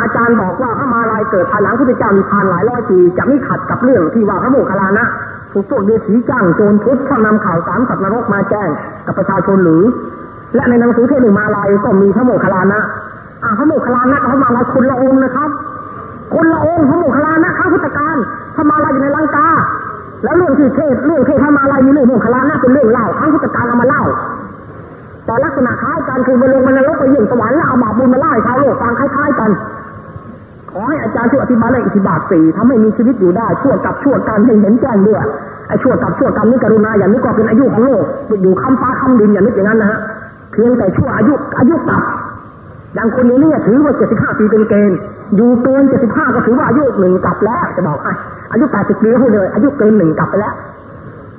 อาจารย์บอกว่าพระมาลายเกิดภายหลังพุทธเจ้ามีพานหลายร้อยปีจะไม่ขัดกับเรื่องที่ว่าพระโมคคัลลานะถูกพวกเดชีจ้างโจรพุทธเข้านำข่าวสารสัตว์นรกมาแจ้งกับประชาชนหรือ และในหนังสือเทหนึ่งมาลายก็มีพระโมคคัลลานะพระโมคคัลลานะเขามาลายคนละองค์นะครับ คนละองค์พระโมคคัลลานะข้าพุทธการพระมาลายอยู่ในลังกาแล้วเรื่องที่เทศเรื่องเทศพระมาลายมีเรื่องโมคคัลลานะเป็นเรื่องเล่าข้าพุทธการเอามาเล่า แต่ลักษณะคล้ายกันคือไปลงมานรกไปยิ่งสวรรค์แล้วเอาบาปบุญมาไล่ชาวโลกฟังคล้ายๆกัน ขอให้อาจารย์ช่วยอธิบายเรื่องอิทธิบาทสี่ทำให้มีชีวิตอยู่ได้ชั่วกับชั่วกันให้เห็นแจ้งด้วยไอ้ชั่วกับชั่วกรรมนี้กรุณาอย่างนี้ก็เป็นอายุของโลกอยู่คำฟ้าคำดินอย่างนี้อย่างนั้นนะฮะเพียงแต่ชั่วอายุอายุตับอย่างคนนี้เนี่ยถือว่าเจ็ดสิบห้าปีเป็นเกณฑ์อยู่เกินเจ็ดสิบห้าก็ถือว่าอายุหนึ่งกลับแล้วจะบอกไอ้อายุแปดสิบปีพูดเลย อายุเกินหนึ่งกลับไปแล้ว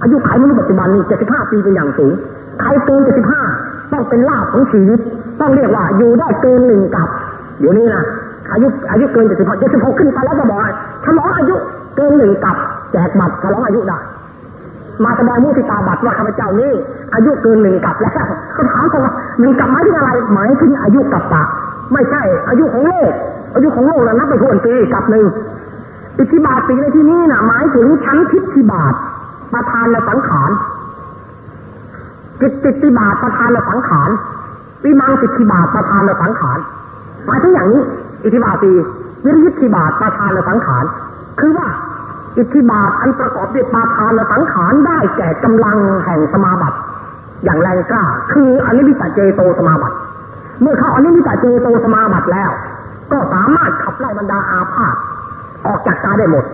อายุขายมนุษย์ปัจจุบันนี่เจ็ดสิบห้าปีเป็นอย่างสูงใครเกินเจ็ดสิบห้า ต้องเป็นลาภของชีวิต ต้องเรียกว่าอยู่ได้เกินหนึ่งกับเดี๋ยวนี้นะอายุอายุเกินเจ็ดสิบหกเจ็ดสิบหกขึ้นไปแล้วจะบอกฉลองอายุเกินหนึ่งกับแจกบัตรฉลองอายุได้มาแสดงมุทิตาบัตรว่าข้าพเจ้านี้อายุเกินหนึ่งกับแล้วก็ถามว่าหนึ่งกับหมายถึงอะไรหมายถึงอายุกับปะ ไม่ใช่ อายุของโลก อายุของโลกนะนับไปทวนปีกับหนึ่งอิทธิบาทปีในที่นี้นะหมายถึงชั้นทิฏฐิบาทประธานและสังขาร กิตติติบาทประธานและสังขารวิมังสิทธิบาทประธานและสังขารหมายถึงอย่างนี้ อิทธิบาตีวิริยิทธิบาทประธานและสังขารคือว่าอิทธิบาทอันประกอบด้วยประธานและสังขารได้แก่กำลังแห่งสมาบัติอย่างแรงกล้า คืออนิมิตเจโตสมาบัติเมื่อเข้าอนิมิตเจโตสมาบัติแล้ว ก็สามารถขับไล่บรรดาอาพาธออกจากกายได้หมด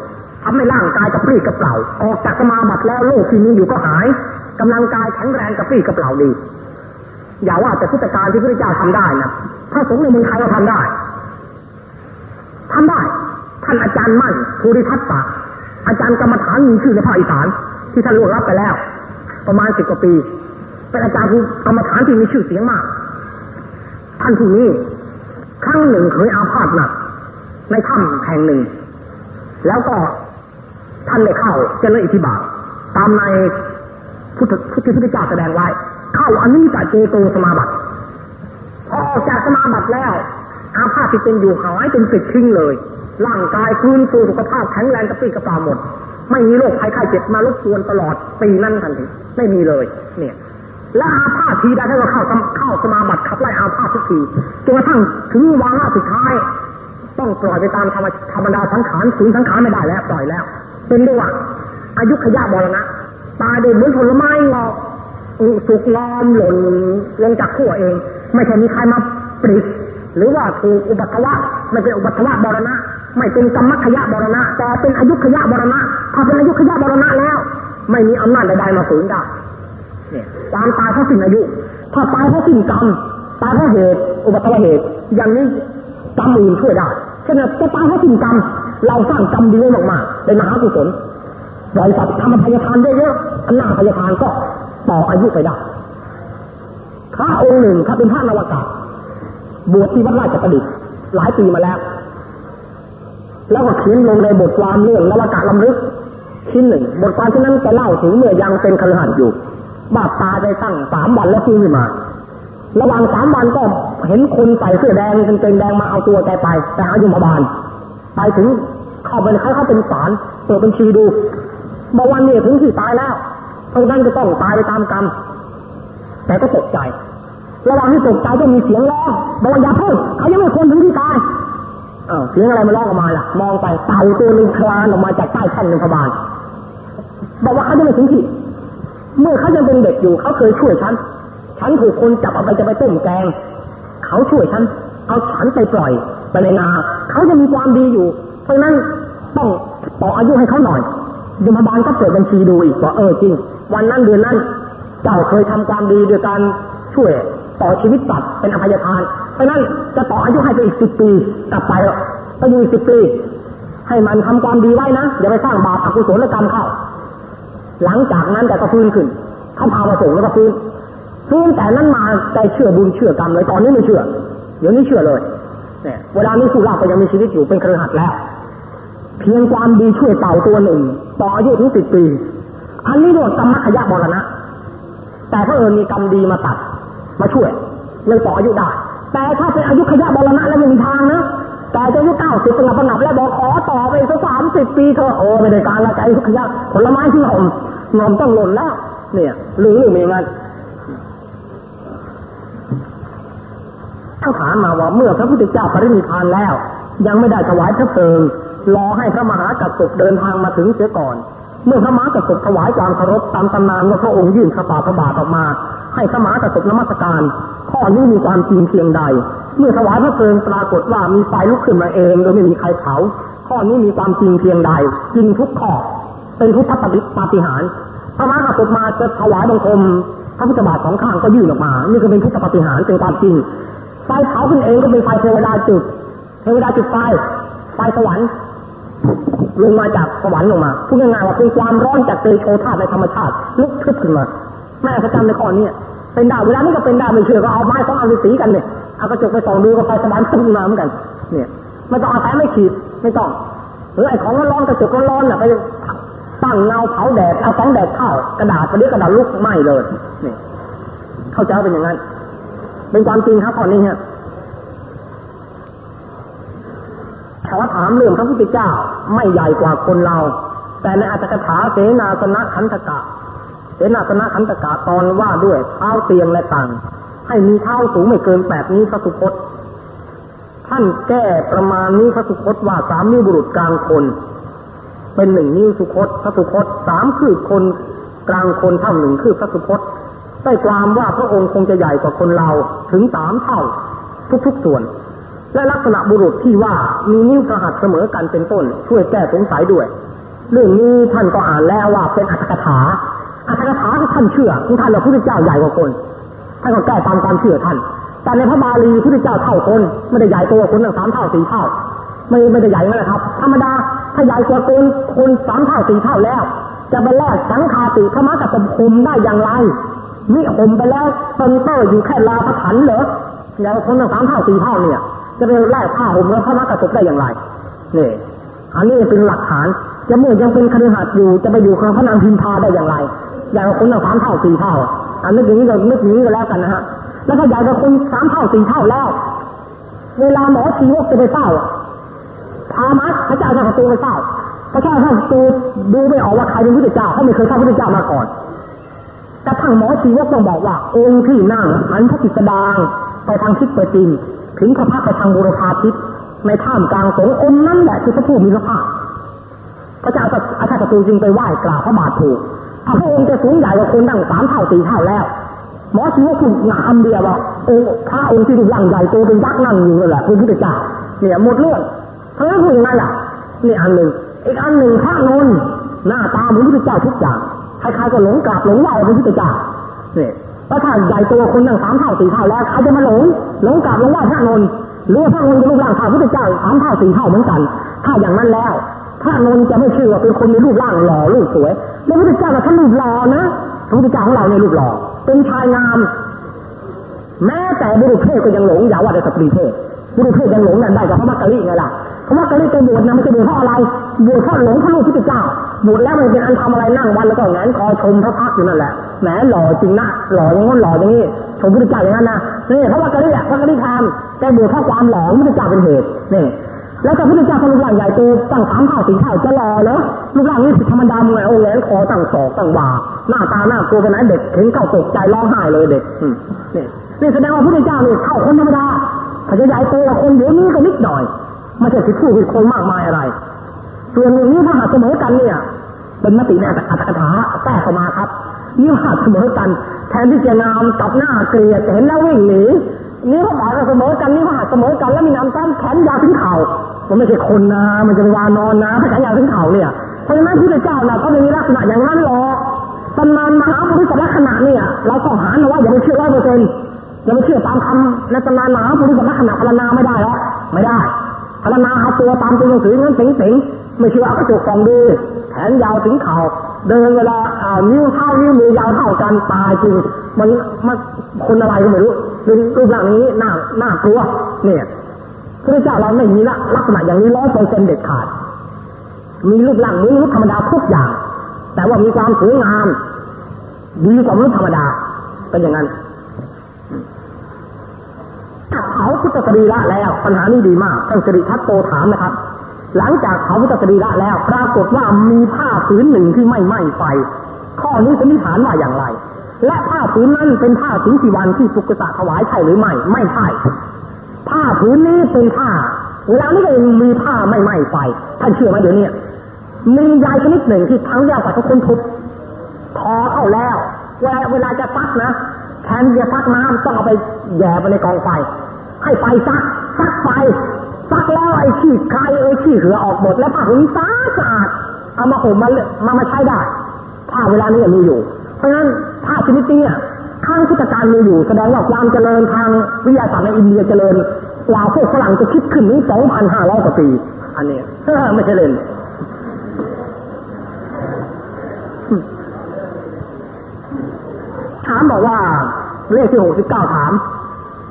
ทำให้ร่างกายกระปรี้กระเปร่าออกจากสมาบัติแล้วโรคที่มีอยู่ก็หาย กำลังกายแข็งแรงกระปรี้กระเปร่าดี อย่าว่าแต่พุทธกาลที่พระเจ้าทำได้นะพระสงฆ์ในเมืองไทยก็ทำได้ทำได้ ท่านอาจารย์มั่นภูริทัตตะอาจารย์กรรมฐานมีชื่อในภาคอีสานที่ท่านล่วงรับไปแล้ว ประมาณสิบกว่าปี เป็นอาจารย์กรรมฐานที่มีชื่อเสียงมาก ท่านผู้นี้ครั้งหนึ่งเคยอาพาธหนักในถ้ำแห่งหนึ่ง แล้วก็ท่านได้เข้าเจริญอิทธิบาทตามใน พุทธพุทธพุทธเจ้าแสดงไว้ เข้าอันนี้แต่เจโตสมาบัติพอออกจากสมาบัติแล้ว อาภาที่เป็นอยู่หายเป็นสิทธิ์ทิ้งเลยร่างกายฟื้นฟูสุขภาพแข็งแรงกระปี้กระเป๋าหมด ไม่มีโรคภัยไข้เจ็บมารบกวนตลอดปีนั้นทันทีไม่มีเลย เนี่ย และอาภาทีได้ท่านก็เข้าเข้าสมาบัติขับไล่อาภาทุกทีจนกระทั่งถึงวาระสุดท้าย ต้องปล่อยไปตามธรรมธรรมดาสังขารสูญสังขารไม่ได้แล้วปล่อยแล้ว เป็นด้วยว่าอายุขยะบรณะ ตายเดินเหมือนผลไม้งอกสุกงอมหล่นลงจากขั้วเอง ไม่ใช่มีใครมาปริหรือว่าถูกอุบัติวะไม่เป็นอุบัติวะบรณะ ไม่เป็นกรรมขยะบรณะ แต่เป็นอายุขยะบรณะถ้าเป็นอายุขยะบรณะแล้ว ไม่มีอำนาจใดๆมาฝืนได้เนี่ยตามตายเพราะสิ้นอายุ ถ้าตายเพราะสิ้นกรรมตายเพราะเหตุ อุบัติเหตุ อย่างนี้กรรมอื่นช่วยได้ฉะนั้นจะตายเพราะสิ้นกรรมเราสร้างกรรมดีออกมาเป็นมหากุศล ปล่อยสัตว์ทำพยาทานเยอะๆอันหน้าพยาทานก็ต่ออายุไปได้พระองค์หนึ่งเขาเป็นพระนวากาศบวชที่วัดราชประดิษฐ์หลายปีมาแล้ว แล้วก็เขียนลงในบทความเรื่องนวากาศลำลึกชิ้นหนึ่ง บทความที่นั้นจะเล่าถึงเมื่อยังเป็นคฤหัสถ์อยู่บาดตาไปตั้งสามวันแล้วฟื้นขึ้นมา ระหว่างสามวันก็เห็นคนใส่เสื้อแดงกางเกงแดงมาเอาตัวแกไปไปหาโยมบาล ไปถึงเข้าไปเขาเขาเป็นศาลเปิดบัญชีดู บอกวันนี้ถึงที่ตายแล้วเพราะนั้นจะต้องตายไปตามกรรม แต่ก็ตกใจ ระหว่างที่ตกใจก็มีเสียงร้องบอกอย่าพูดเขายังไม่คนถึงที่ตายเออเสียงอะไรมาร้องออกมาล่ะ มองไปเต่าตัวหนึ่งคลานออกมาจากใต้แท่นหนึ่งพบาลบอกว่าเขายังไม่ถึงที่เมื่อเขายังเป็นเด็กอยู่เขาเคยช่วยฉัน ฉันถูกคนจับเอาไปจะไปต้มแกง เขาช่วยฉัน เอาฉันไปปล่อยไปในนา เขาจะมีความดีอยู่ เพราะนั้นต้องต่ออายุให้เขาหน่อย ยมบาลก็เปิดบัญชีดูอีกว่าเออจริง วันนั้นเดือนนั้นเจ้าเคยทำความดีโดยการช่วยต่อชีวิตสัตว์เป็นอภัยทานเพราะนั้นจะต่ออายุให้ไปอีกสิบปีกลับไปไปอยู่อีกสิบปี ให้มันทำความดีไว้นะอย่าไปสร้างบาปอกุศลกรรมเข้า หลังจากนั้นแต่ก็ฟื้นขึ้นเขาพามาส่งแล้วก็ฟื้นฟื้นแต่นั้นมาใจเชื่อบุญเชื่อกรรมเลยตอนนี้ไม่เชื่อ เดี๋ยวนี้เชื่อเลยเนี่ยเวลานี้ผู้เล่าก็ยังมีชีวิตอยู่เป็นเครือขัดแล้ว เพียงความดีช่วยเต่าตัวหนึ่ง ต่ออายุถึงสิบปี อันนี้เรียกว่ากรรมขยะบรณะ แต่ถ้าเออมีกรรมดีมาตัด มาช่วยเลยต่ออายุได้ แต่ถ้าเป็นอายุขยะบรณะแล้วไม่มีทางนะ แต่จะอายุเก้าสิบเป็นระนับแล้วบอกขอต่อไปสักสามสิบปีเถอะโอ้ไม่ได้การละใจขยะผลไม้ที่หอมงอมต้องหล่นแล้ว เนี่ย หรือหรือไม่งั้นต้องถามมาว่าเมื่อพระพุทธเจ้าปรินิพพานแล้ว ยังไม่ได้ถวายพระเพลิง รอให้พระมหากัสสปเดินทางมาถึงเสียก่อน เมื่อพระมหากัสสปถวายความเคารพตามตำนานว่าพระองค์ยื่นพระบาทพระบาทออกมา ให้พระมหากัสสปนมัสการ ข้อนี้มีความจริงเพียงใด เมื่อถวายพระเพลิงปรากฏว่ามีไฟลุกขึ้นมาเองโดยไม่มีใครเผาข้อนี้มีความจริงเพียงใดจริงทุกข้อเป็นพุทธปฏิหารพระมหากัสสปมาจะถวายบังคมพระพุทธบาทสองข้างก็ยื่นออกมา นี่ก็เป็นพุทธปฏิหารเป็นความจริงไฟเผาขึ้นเองก็เป็นไฟเทวดาจุด เทวดาจุดไฟ ไฟสวรรค์ ลงมาจากสวรรค์ลงมาพูดง่ายๆว่าเป็นความร้อนจากเตโชธาตุในธรรมชาติลุกขึ้นขึ้นมาแม่ประจำในข้อนี้เป็นดาวเวลานี้ก็เป็นดาวไม่เชื่อก็เอาไม้ของเอาฤาษีกันเนี่ยเอากระจกไปส่องดูก็ไฟสวรรค์ขึ้นมาเหมือนกัน เนี่ยไม่ต้องเอาแสงไม่ขีดไม่ต้องหรือไอ้ของร้อนกระจกร้อนๆน่ะไปตั้งเงาเผาแดดเอาของแดดเข้ากระดาษไปเรียกกระดาษลุกไหม้เลยเนี่ยเข้าใจเป็นอย่างนั้น เป็นความจริงครับข้อนี้เนี่ย ขอถามเรื่องพระพุทธเจ้าไม่ใหญ่กว่าคนเรา แต่ในอัตถกถาเสนาสนะขันธกะ เสนาสนะขันธกะตอนว่าด้วยเท้าเตียงและต่าง ให้มีเท้าสูงไม่เกินแปดนิ้วพระสุคตท่านแก้ประมาณนี้พระสุคตว่าสามนิ้วบุรุษกลางคน เป็นหนึ่งนิ้วสุคตพระสุคตสามคือคนกลางคนเท่าหนึ่งคือพระสุคตได้ความว่าพระองค์คงจะใหญ่กว่าคนเราถึงสามเท่าทุกๆส่วน และลักษณะบุรุษที่ว่ามีนิ้วพระหัตเสมอกันเป็นต้น ช่วยแก้สงสัยด้วย เรื่องนี้ท่านก็อ่านแล้วว่าเป็นอัตถกถาอัตถกถาที่ท่านเชื่อที่ท่านเราพระพุทธเจ้าใหญ่กว่าคนท่านก็แก้ตามความเชื่อท่าน แต่ในพระบาลีพระพุทธเจ้าเท่าคนไม่ได้ใหญ่ตัวคนหนึ่งสามเท่าสี่เท่า ไม่ไม่ได้ใหญ่นั่นแหละครับ ธรรมดาถ้าใหญ่กว่าคนคนสามเท่าสี่เท่าแล้ว จะไปแลกสังคาติพระมกับผมคมได้อย่างไรนี่ผมไปแล้วเตนเตอร์อยู่แค่ลาพระถันเหรออย่างคนตั้งสามเท่าสี่เท่าเนี่ย จะไปแลกผ้าห่มแล้วพระมกับศพได้อย่างไรนี่อันนี้เป็นหลักฐาน จะเมื่อยังเป็นคฤหัสถ์อยู่จะไปอยู่กับพระนางพิมพาได้อย่างไร อย่างคนตั้งสามเท่าสี่เท่า อันนี้อย่างนี้ก็นึกอย่างนี้ก็แล้วกันนะฮะ แล้วก็ใหญ่กว่าคนสามเท่าสี่เท่าแล้ว เวลาหมอชีวกจะไปเฝ้าพามัดพระเจ้าท่านตูไปเฝ้าพระเจ้าท่านตูดูไม่ออกว่าใครเป็นพระเจ้าเขาไม่เคยเข้าพระเจ้ามาก่อนกระทั่งหมอชีวกต้องบอกว่าองค์ที่นั่งหันพระจิตดางไปทางทิศเปจิน ถึงพระพักไปทางบุรพาทิศในท่ามกลางสงองค์นั้นแหละคือพระผู้มีพระภาคพระเจ้าอาชาติจึงไปไหว้กราบพระบาทถูกถ้าพระองค์จะสูงใหญ่กว่าคนตั้งสามเท่าสี่เท่าแล้วหมอชีวกคุณหนาคำเดียวว่าองค์พระองค์ที่ดูร่างใหญ่โตเป็นยักษ์นั่งอยู่นั่นแหละคือพระเจ้าเนี่ยหมดเรื่องเพราะนั้นพูดอย่างนั้นแหละนี่อันหนึ่งอีกอันหนึ่งพระนนหน้าตาเหมือนพระเจ้าทุกอย่างใครๆก็หลงกราบหลงไหว้พระพุทธเจ้าเนี่ย พระท่าใหญ่ตัวคนตั้งสามเท่าสี่เท่าแล้วใครจะมาหลงหลงกราบหลงไหว้พระนนท์หรือพระนนท์จะรูปร่างเท่าพระพุทธเจ้าสามเท่าสี่เท่าเหมือนกัน ถ้าอย่างนั้นแล้วพระนนท์จะไม่เชื่อว่าเป็นคนมีรูปร่างหล่อรูปสวยแล้วพระพุทธเจ้าท่านรูปหล่อนะพระพุทธเจ้าของเราในรูปหล่อเป็นชายงาม แม้แต่บุรุษเพศก็ยังหลงอย่าว่าแต่สตรีเพศบุรุษเพศยังหลงนั่นได้จากพระมักกะลิไงล่ะ พระมักกะลิไปบวชนะไม่ใช่บวชเพราะอะไรบวชเพราะหลงพระลูกพุทธเจ้าบวชแล้วมันเป็นอันทำอะไรนั่งวันแล้วก็แงนคอชมพระพักอยู่นั่นแหละแหมหล่อจริงนะหล่ออย่างนั้นหล่ออย่างนี้ชมพุทธเจ้าอย่างนั้นนะนี่เพราะมักกะลิอะพราะกกะลิทำแกบวชเพราะความหลงพุทธเจ้าเป็นเหตุนี่แล้วก็พุทธเจ้าก็รูปร่างใหญ่โตตั้งสามเท่าสี่เท่าจะหล่อเหรอรูปร่างนี้ธรรมดามึงไงโอ้แหวนคอตั้งศอกตั้งบ่าหน้าตาหน้ากลัวไปไหนเด็กเห็นเข้าตกใจร้องไห้เลยเด็กนี่นี่แสดงว่าพระพุทธเจ้านี่เข้าคนธรรมดาถ้าจะใหญ่โตคนเดี๋ยวนี้ก็นิดหน่อย ไม่ใช่สิผู้ผิดคนมากมายอะไรส่วนอย่างนี้ถ้าหากเสมอกันเนี่ย เป็นมติในอัตถกถาแทรกเข้ามาครับนี่หากเสมอกัน แทนที่จะงามกับหน้าเกลียดเห็นแล้ววิ่งหนีนี่เขาบอกว่าเสมอกันนี่เขาหากเสมอกันแล้วมีน้ำซ้ำแขนยาวถึงเข่ามันไม่ใช่คนนะมันจะวานอนนะถ้าแขนยาวถึงเข่าเนี่ยเพราะฉะนั้นพระเจ้าน่ะเขาไม่มีลักษณะอย่างนั้นหรอกตำนานมหาบุรุษลักษณะเนี่ยเราต้องหานะว่าอย่าไปเชื่อร้อยเปอร์เซ็นต์อย่าไปเชื่อตามคำในตำนานมหาบุรุษลักษณะพรรณนาไม่ได้หรอกไม่ได้ พรรนาเอาตัวตามตัวหนังสือนั้นสิงสิงไม่เชื่อเอากระจกฟองดูแขนยาวถึงเข่าเดินเวลาอ่านิ้วเท่านิ้วมือยาวเท่ากันตายจริงมันมันคนอะไรก็ไม่รู้รูปร่างนี้หน่าหน่ากลัวเนี่ยพระเจ้าเราไม่มีละลักษณะอย่างนี้ร้อยเปอร์เซ็นต์เด็ดขาด มีรูปร่างมนุษย์ธรรมดาทุกอย่าง แต่ว่ามีความสวยงามดีกว่ามนุษย์ธรรมดาเป็นอย่างนั้น เขาพุทธสรีละแล้ว ปัญหานี้ดีมากท่านสิริทัตโตถามนะครับ หลังจากเขาพุทธสรีละแล้ว ปรากฏว่ามีผ้าผืนหนึ่งที่ไม่ไหม้ไฟ ข้อนี้สันนิษฐานว่าอย่างไร และผ้าผืนนั้นเป็นผ้าสีสีวันที่สุกษะถวายใช่หรือไม่ ไม่ใช่ ผ้าผืนนี้เป็นผ้า เวลานี้เองมีผ้าไม่ไหม้ไฟ ท่านเชื่อไหมเดี๋ยวนี้มีใยชนิดหนึ่งที่ทั้งยากกว่าทุกคนทุบทอเข้าแล้วเวลาเวลาจะซักนะ แทนจะซักน้ำต้องเอาไปแหย่ไปในกองไฟ ให้ไฟซักซักไฟซักแล้วไอ้ขี้ไคลไอ้ขี้เหงื่อออกหมดแล้วผ้าผืนสะอาดสะอาดเอามาห่มมามามาใช้ได้ผ้าเวลานี้ยังมีอยู่ เพราะฉะนั้นผ้าชนิดนี้ครั้งพุทธกาลมีอยู่ แสดงว่าความเจริญทางวิทยาศาสตร์ในอินเดียเจริญกว่าพวกฝรั่งจะคิดขึ้นนี้สองพันห้าร้อยกว่าปี อันนี้ไม่ใช่เล่น ถามบอกว่าเลขที่หกสิบเก้าถาม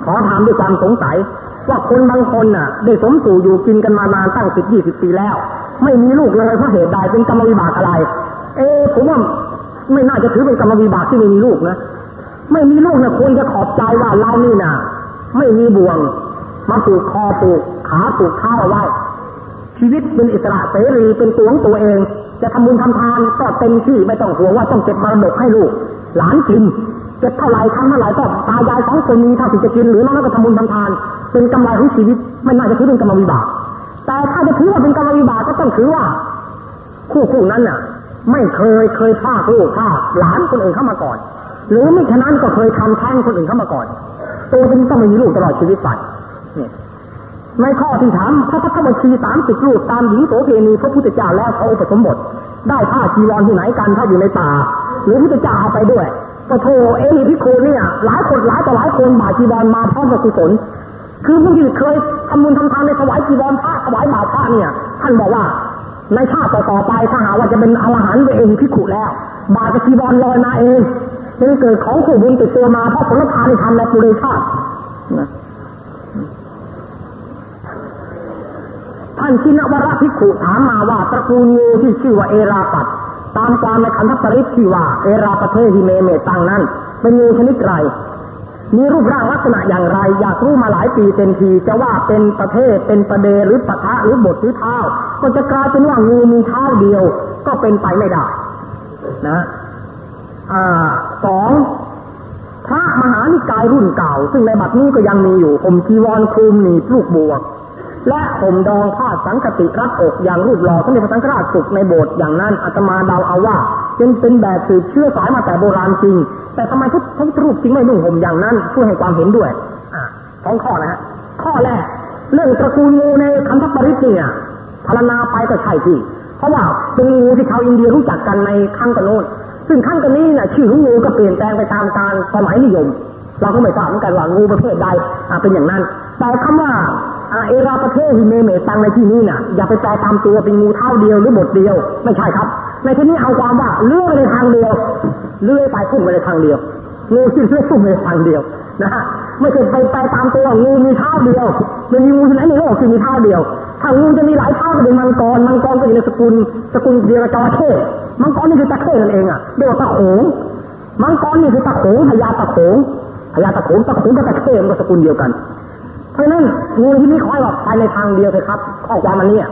ขอถามด้วยความสงสัย ว่าคนบางคนน่ะ ได้สมสู่อยู่กินกันมานานตั้งสิบยี่สิบปีแล้ว ไม่มีลูกเลยเพราะเหตุใดเป็นกรรมวิบากอะไร เอ๊ผมว่าไม่น่าจะถือเป็นกรรมวิบากที่ไม่มีลูกนะไม่มีลูกนี่ยควรจะขอบใจว่าเรานี่น่ะ ไม่มีบ่วง มาปลูกคอปลูกขาปลูกเท้าเอาไว้ชีวิตเป็นอิสระเสรีเป็นตัวของตัวเอง จะทำบุญทำทานก็เต็มที่ไม่ต้องห่วงว่าต้องเก็บมรดกให้ลูก หลานกินเก็บเท่าไหร่ทำเท่าไหร่ก็ตายายสองคนมีถ้าสิจะกินหรือนอกนั้นก็ทำบุญทำทาน เป็นกำไรของชีวิตไม่น่าจะถือเป็นกรรมวิบาก แต่ถ้าจะถือว่าเป็นกรรมวิบากก็ต้องถือว่า คู่คู่นั้นน่ะ ไม่เคยเคยพาลูกพาหลานคนอื่นเข้ามาก่อน หรือไม่ฉะนั้นก็เคยทำแท้งคนอื่นเข้ามาก่อนตัวจึงต้องมีลูกตลอดชีวิตไปเนี่ยในข้อที่ถามพระพุทธบัญชีสามสิบรูปตามหญิงโสเพณีพระพุทธเจ้าแล้วเขาอุปสมบทได้ผ้าจีวรที่ไหนกันถ้าอยู่ในป่า หรือพระเจ้าเอาไปด้วยปะโทเอลีพิโคเนี่ย หลายคนหลายต่อหลายคนบาจีวรมาพร้อมกับกุศลคือผู้ที่เคยทำบุญทำทานในถวายจีวรพระถวายบาตรพระเนี่ย ท่านบอกว่าในชาติต่อๆไปถ้าหาว่าจะเป็นอรหันต์ไปเองพิขุแล้ว บาตรจีวรลอยมาเองเป็นเกิดของขู่บุญติดตัวมาเพราะผลทานที่ทำในปุเรชาติท่านชินวรพิขุถามมาว่าตระกูลงูที่ชื่อว่าเอราปัต ตามความในคันธปริศที่ว่าเอราปเทหิเมเมตังนั้น เป็นงูชนิดไรมีรูปร่างลักษณะอย่างไร อยากรู้มาหลายปีเต็มทีจะว่าเป็นประเทศเป็นประเดหรือปะทะหรือบทหรือเท้าก็จะกลายเป็นว่างูมีเท้าเดียว ก็เป็นไปไม่ได้นะอ่าสองพระมหานิกายรุ่นเก่า ซึ่งในบัดนี้ก็ยังมีอยู่ผมจีวรคลุมหนีลูกบวก และผมดองผ้าสังกติรัดอกอย่างรูปหล่อสมเด็จพระสังฆราชสุกในโบสถ์อย่างนั้นอาตมาเดาเอาว่าเป็นเป็นแบบสืบเชื่อสายมาแต่โบราณจริง แต่ทำไมทุกทุกรูปจริงไม่นุ่งห่มอย่างนั้นช่วยให้ความเห็นด้วยอสองข้อนะฮะข้อแรกเรื่องตระกูลงูในคันธปริศเนี่ยพารณาไปก็ใช่ที่ เพราะว่าเป็นงูที่ชาวอินเดียรู้จักกันในขั้งกันโน้นซึ่งขั้งกันนี้เนี่ยชื่อของงูก็เปลี่ยนแปลงไปตามการสมัยนิยม เราก็ไม่ทราบเหมือนกันว่างูประเภทใดเป็นอย่างนั้นแต่คำว่า เอราประเทศฮิเมเมตังในที่นี้น่ะ อย่าไปแปลตามตัวเป็นงูเท่าเดียวหรือบทเดียว ไม่ใช่ครับ ในที่นี้เอาความว่าเลื่อยไปในทางเดียวเลื่อยไปพุ่งไปในทางเดียวงูที่เลื่อยพุ่งไปในทางเดียวนะฮะไม่ใช่ไปไปตามตัวงูมีเท้าเดียวไม่มีงูที่ไหนในโลกที่มีเท้าเดียวถ้างูจะมีหลายเท้าก็เป็นมังกรมังกรก็อยู่ในสกุลสกุลเดียวกับจระเข้มังกรนี่คือตะเข้นั่นเองอะเรียกว่าตะโขงมังกรนี่คือตะโขงพญาตะโขงพญาตะโขงตะโขงกับตะเข้มันก็สกุลเดียวกัน ราะนั้นงูที่นี้ขอให้เราไปในทางเดียวเลยครับ ข้อความมันเนี่ย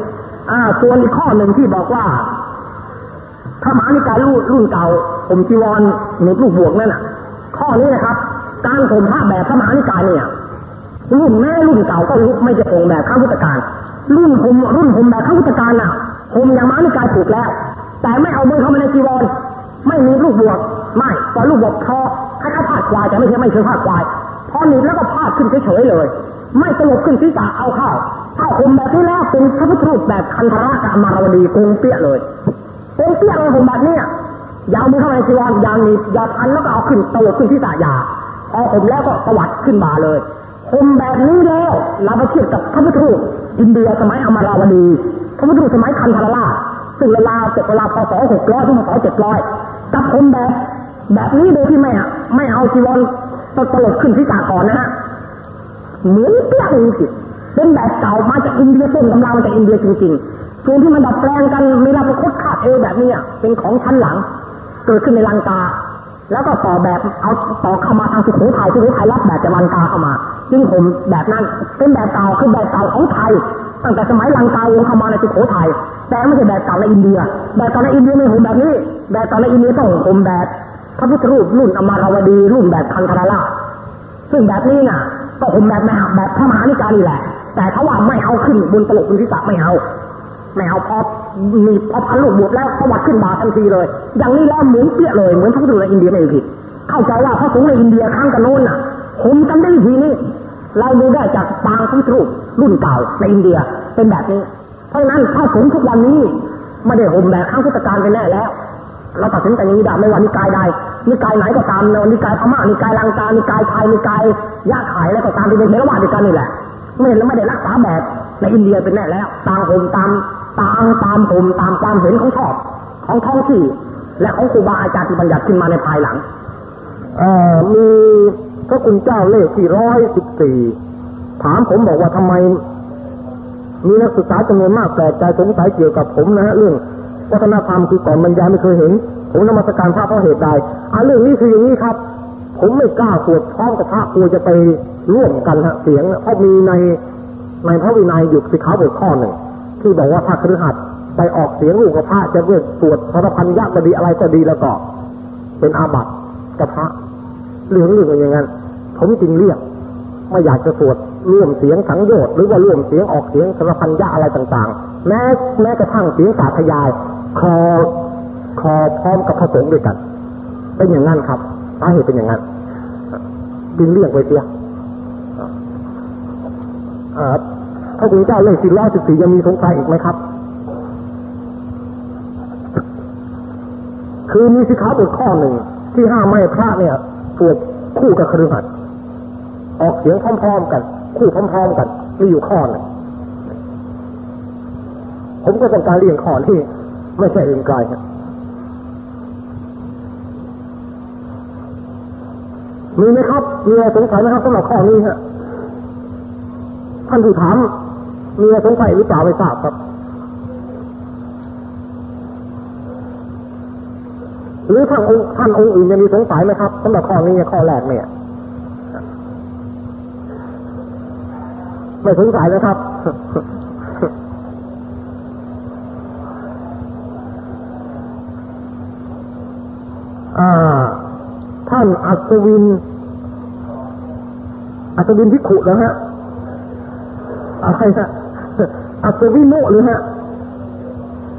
อ่า ส่วนอีกข้อหนึ่งที่บอกว่าถ้าหมานิกายรุ่นรุ่นเก่าผมจีวรหนุลูกบวกนั่นน่ะ ข้อนี้นะครับ การผมผ้าแบบพระมหานิกายเนี่ยรุ่นแม่รุ่นเก่าก็ลุกไม่จะผมแบบข้าพุทธการ รุ่นผมรุ่นผมแบบข้าพุทธการน่ะผมอย่างมหานิกายถูกแล้ว แต่ไม่เอามือเข้ามาในจีวร ไม่มีลูกบวกไม่ปล่อยลูกบวกพอคล้ายๆพาดควายแต่ไม่ใช่ไม่ใช่พาดควายพอหนีบแล้วก็พาดขึ้นเฉยๆเลย ไม่ตลบขึ้นศีรษะเอาเข้าถ้าผมแบบนี้แล้วเป็นพระพุทธรูปแบบคันธระกับอมารวดีกงเปี้ยเลยกงเปี้ยเลยผมแบบเนี้ยยาวมือเข้าไปในจีวรยางนีบยาพันแล้วก็เอาขึ้นตลบขึ้นศีรษะยาพอผมแล้วก็สวัสดขึ้นมาเลยผมแบบนี้แล้วเราไปเทียบกับพระพุทธรูปอินเดียสมัยอมราวดีพระพุทธรูปสมัยคันธราซึ่งเวลาเจ็ดเวลาพศหกร้อยถึงพศเจ็ดร้อยกับผมแบบแบบนี้โดยที่ไม่อะไม่เอาจีวรตลบขึ้นศีรษะก่อนนะฮะ เหมือนเปี้ยเลยสิเป็นแบบเก่ามาจากอินเดียต้นกำลังมาจากอินเดียจริงๆส่วนที่มันดัดแปลงกันมีลาประคตคาดเอแบบนี้เป็นของชั้นหลัง เกิดขึ้นในลังกา แล้วก็ต่อแบบเอาต่อเข้ามาทางสุโขทัยสุโขทัยรับแบบจากลังกาเข้ามาจึงผมแบบนั้นเป็นแบบเก่าคือแบบเก่าของไทยตั้งแต่สมัยลังกาวงเข้ามาในสุโขทัยแต่ไม่ใช่แบบเก่าในอินเดีย แบบเก่าในอินเดียไม่ผมแบบนี้ แบบเก่าในอินเดียต้องผมแบบพระพุทธรูปรุ่นอมารวดีรุ่นแบบคันธราราซึ่งแบบนี้น่ะ ก็ผมแบบไม่แบบพระมหานิกานี่แหละ แต่เขาว่าไม่เอาขึ้นบนตลกบนทิศไม่เอาไม่เอาพอมีพอพันลูกบวชแล้วประวัติขึ้นมาทันทีเลย อย่างนี้แล้วหมือนเปี้ยเลยเหมือนพระพุทธรูปในอินเดียไม่ผิดเข้าใจว่าพระสงฆ์ในอินเดียข้างกันโน้นน่ะผมกันได้ทีนี้เราดูได้จากปางพุทธรูปรุ่นเก่าในอินเดียเป็นแบบนี้ เพราะฉะนั้นพระสงฆ์ทุกวันนี้ไม่ได้ห่มแบบข้างพุทธการไปแน่แล้ว เราตัดสินใจอย่างนี้ได้ไม่ว่านิกายใดนิกายไหนก็ตามนิกายพม่านิกายลังกานิกายไทยนิกายยะขายแล้วก็ตามที่เป็นเทรวาสด้วยกันนี่แหละไม่ไม่ได้รักษาแบบในอินเดียเป็นแน่แล้วต่างห่มตามต่างตามห่มตามความเห็นของชอบของท้องที่ และของครูบาอาจารย์ที่บัญญัติขึ้นมาในภายหลังเอ่อมีพระคุณเจ้าเลขที่ร้อยสิบสี่ถามผมบอกว่าทำไมมีนักศึกษาจำนวนมากแปลกใจสงสัยเกี่ยวกับผมนะฮะเรื่อง วัฒนธรรมคือก่อนบรรยายไม่เคยเห็น ผมนมัสการพระเพราะเหตุใดอันเรื่องนี้คืออย่างนี้ครับ ผมไม่กล้าสวดพร้อมกับพระกลัวจะไปร่วมกันฮะเสียงเพราะมีในในพระวินัยอยู่สิขาบทข้อหนึ่งที่บอกว่าถ้าครือหัดไปออกเสียงลูกกับพระจะเรียกสวดพระพันยะก็ดีอะไรก็ดีแล้วก็เป็นอาบัติกับพระเรื่องเรื่องอย่างนั้นผมจึงเรียกไม่อยากจะสวดร่วมเสียงสังโยชน์หรือว่าร่วมเสียงออกเสียงสารพันยะอะไรต่างๆ แม้แม้กระทั่งเสียงสาธยาย คอคอพร้อมกับพระสงฆ์ด้วยกัน เป็นอย่างนั้นครับสาเหตุเป็นอย่างนั้นจึงเรียกไปเสียพระคุณเจ้าเลขสี่ร้อยสิบสี่ยังมีสงสัยอีกไหมครับ คือมีสิขาบทข้อหนึ่งที่ห้ามไม่พระเนี่ยสวดคู่กับครือขัดออกเสียงพร้อมๆกัน คู่พร้อมๆกันมีอยู่ข้อหนึ่งผมก็ต้องการเรียนข้อที่ ไม่ใช่อื่นไกลครับมีไหมครับมีอะไรสงสัยไหมครับสำหรับข้อนี้ฮะท่านผู้ถามมีอะไรสงสัยหรือเปล่าไม่ทราบครับ หรือท่านองค์ท่านองค์อื่นยังมีสงสัยไหมครับสำหรับข้อนี้ข้อแรกเนี่ย ไม่สงสัยนะครับ ท่านอัศวิน อัศวินพิขุแล้วฮะ อะไรฮะ อัศวินโนหรือฮะ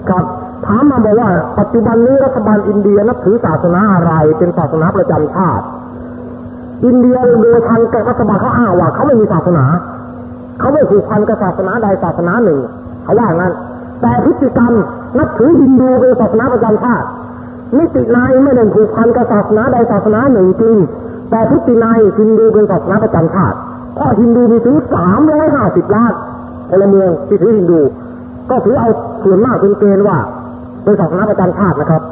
กับถามมาบอกว่า ปัจจุบันนี้รัฐบาลอินเดียนับถือศาสนาอะไร เป็นศาสนาประจำชาติ อินเดียโดยทางแกรัฐบาลเขาอ้างว่าเขาไม่มีศาสนา เขาไม่ผูกพันกับศาสนาใดศาสนาหนึ่ง เขาว่างั้น แต่พฤติกรรมนับถือฮินดูเป็นศาสนาประจำชาติ นิตินายไม่ได้ผูกพันกับศาสนาใดศาสนาหนึ่งจริง แต่พฤตินายฮินดูเป็นศาสนาประจำชาติเพราะฮินดูมีถึงสามร้อยห้าสิบล้านพลเมืองที่ถือฮินดู ก็ถือเอาส่วนมากเป็นเกณฑ์ว่าเป็นศาสนาประจำชาตินะครับ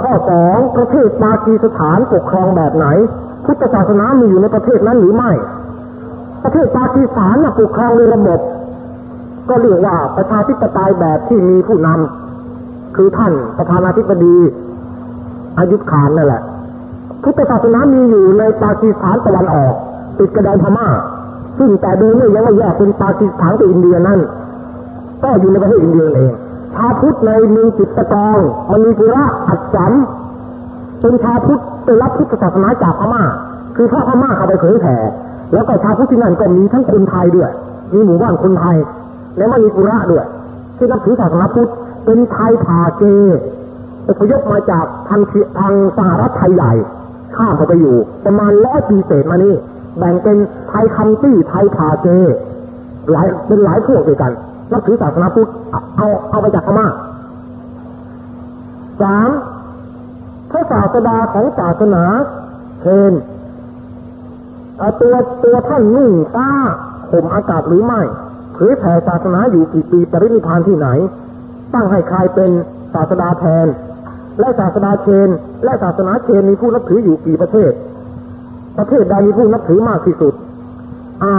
ข้อสองประเทศปากีสถานปกครองแบบไหน พุทธศาสนามีอยู่ในประเทศนั้นหรือไม่ ประเทศปากีสถานปกครองในระบบ ก็เรียกว่าประชาธิปไตยแบบที่มีผู้นำ คือท่านประธานาธิบดีอายุขานนั่นแหละพุทธศาสนามีอยู่ในปากีสถานตะวันออก ติดกระดานพม่า ซึ่งแต่เดิมเนี่ยยังไม่แยกเป็นปากีสถานกับอินเดียนั่น ก็อยู่ในประเทศอินเดียเองชาวพุทธในมืองจิตตะกองมันมีปุระอัดสัมเป็นชาวพุทธไปรับพุทธศาสนาจากพม่า คือพระพม่าเอาไปเผยแผ่แล้วก็ชาวพุทธที่นั่นก็มีทั้งคนไทยด้วย มีหมู่บ้านคนไทย แล้วมันมีปุระด้วยที่นับถือศาสนาพุทธ เป็นไทยผาเกอพยพมาจากทางทางสหรัฐไทยใหญ่ข้ามเข้าไปอยู่ ประมาณร้อยปีเศษมานี่แบ่งเป็นไทยคัมตี้ไทยผาเกหลายเป็นหลายพวกด้วยกันนับถือศาสนาพุทธเอาเอาไปจากพม่าสามพระศาสดาของศาสนาเคนตัวตัวท่านนุ่งฟ้าห่มอากาศหรือไม่เผยแผ่ศาสนาอยู่กี่ปีปรินิพานที่ไหน ตั้งให้ใครเป็นศาสดาแทน และศาสดาเชน และศาสนาเชนมีผู้นับถืออยู่กี่ประเทศ ประเทศใดมีผู้นับถือมากที่สุด อ่า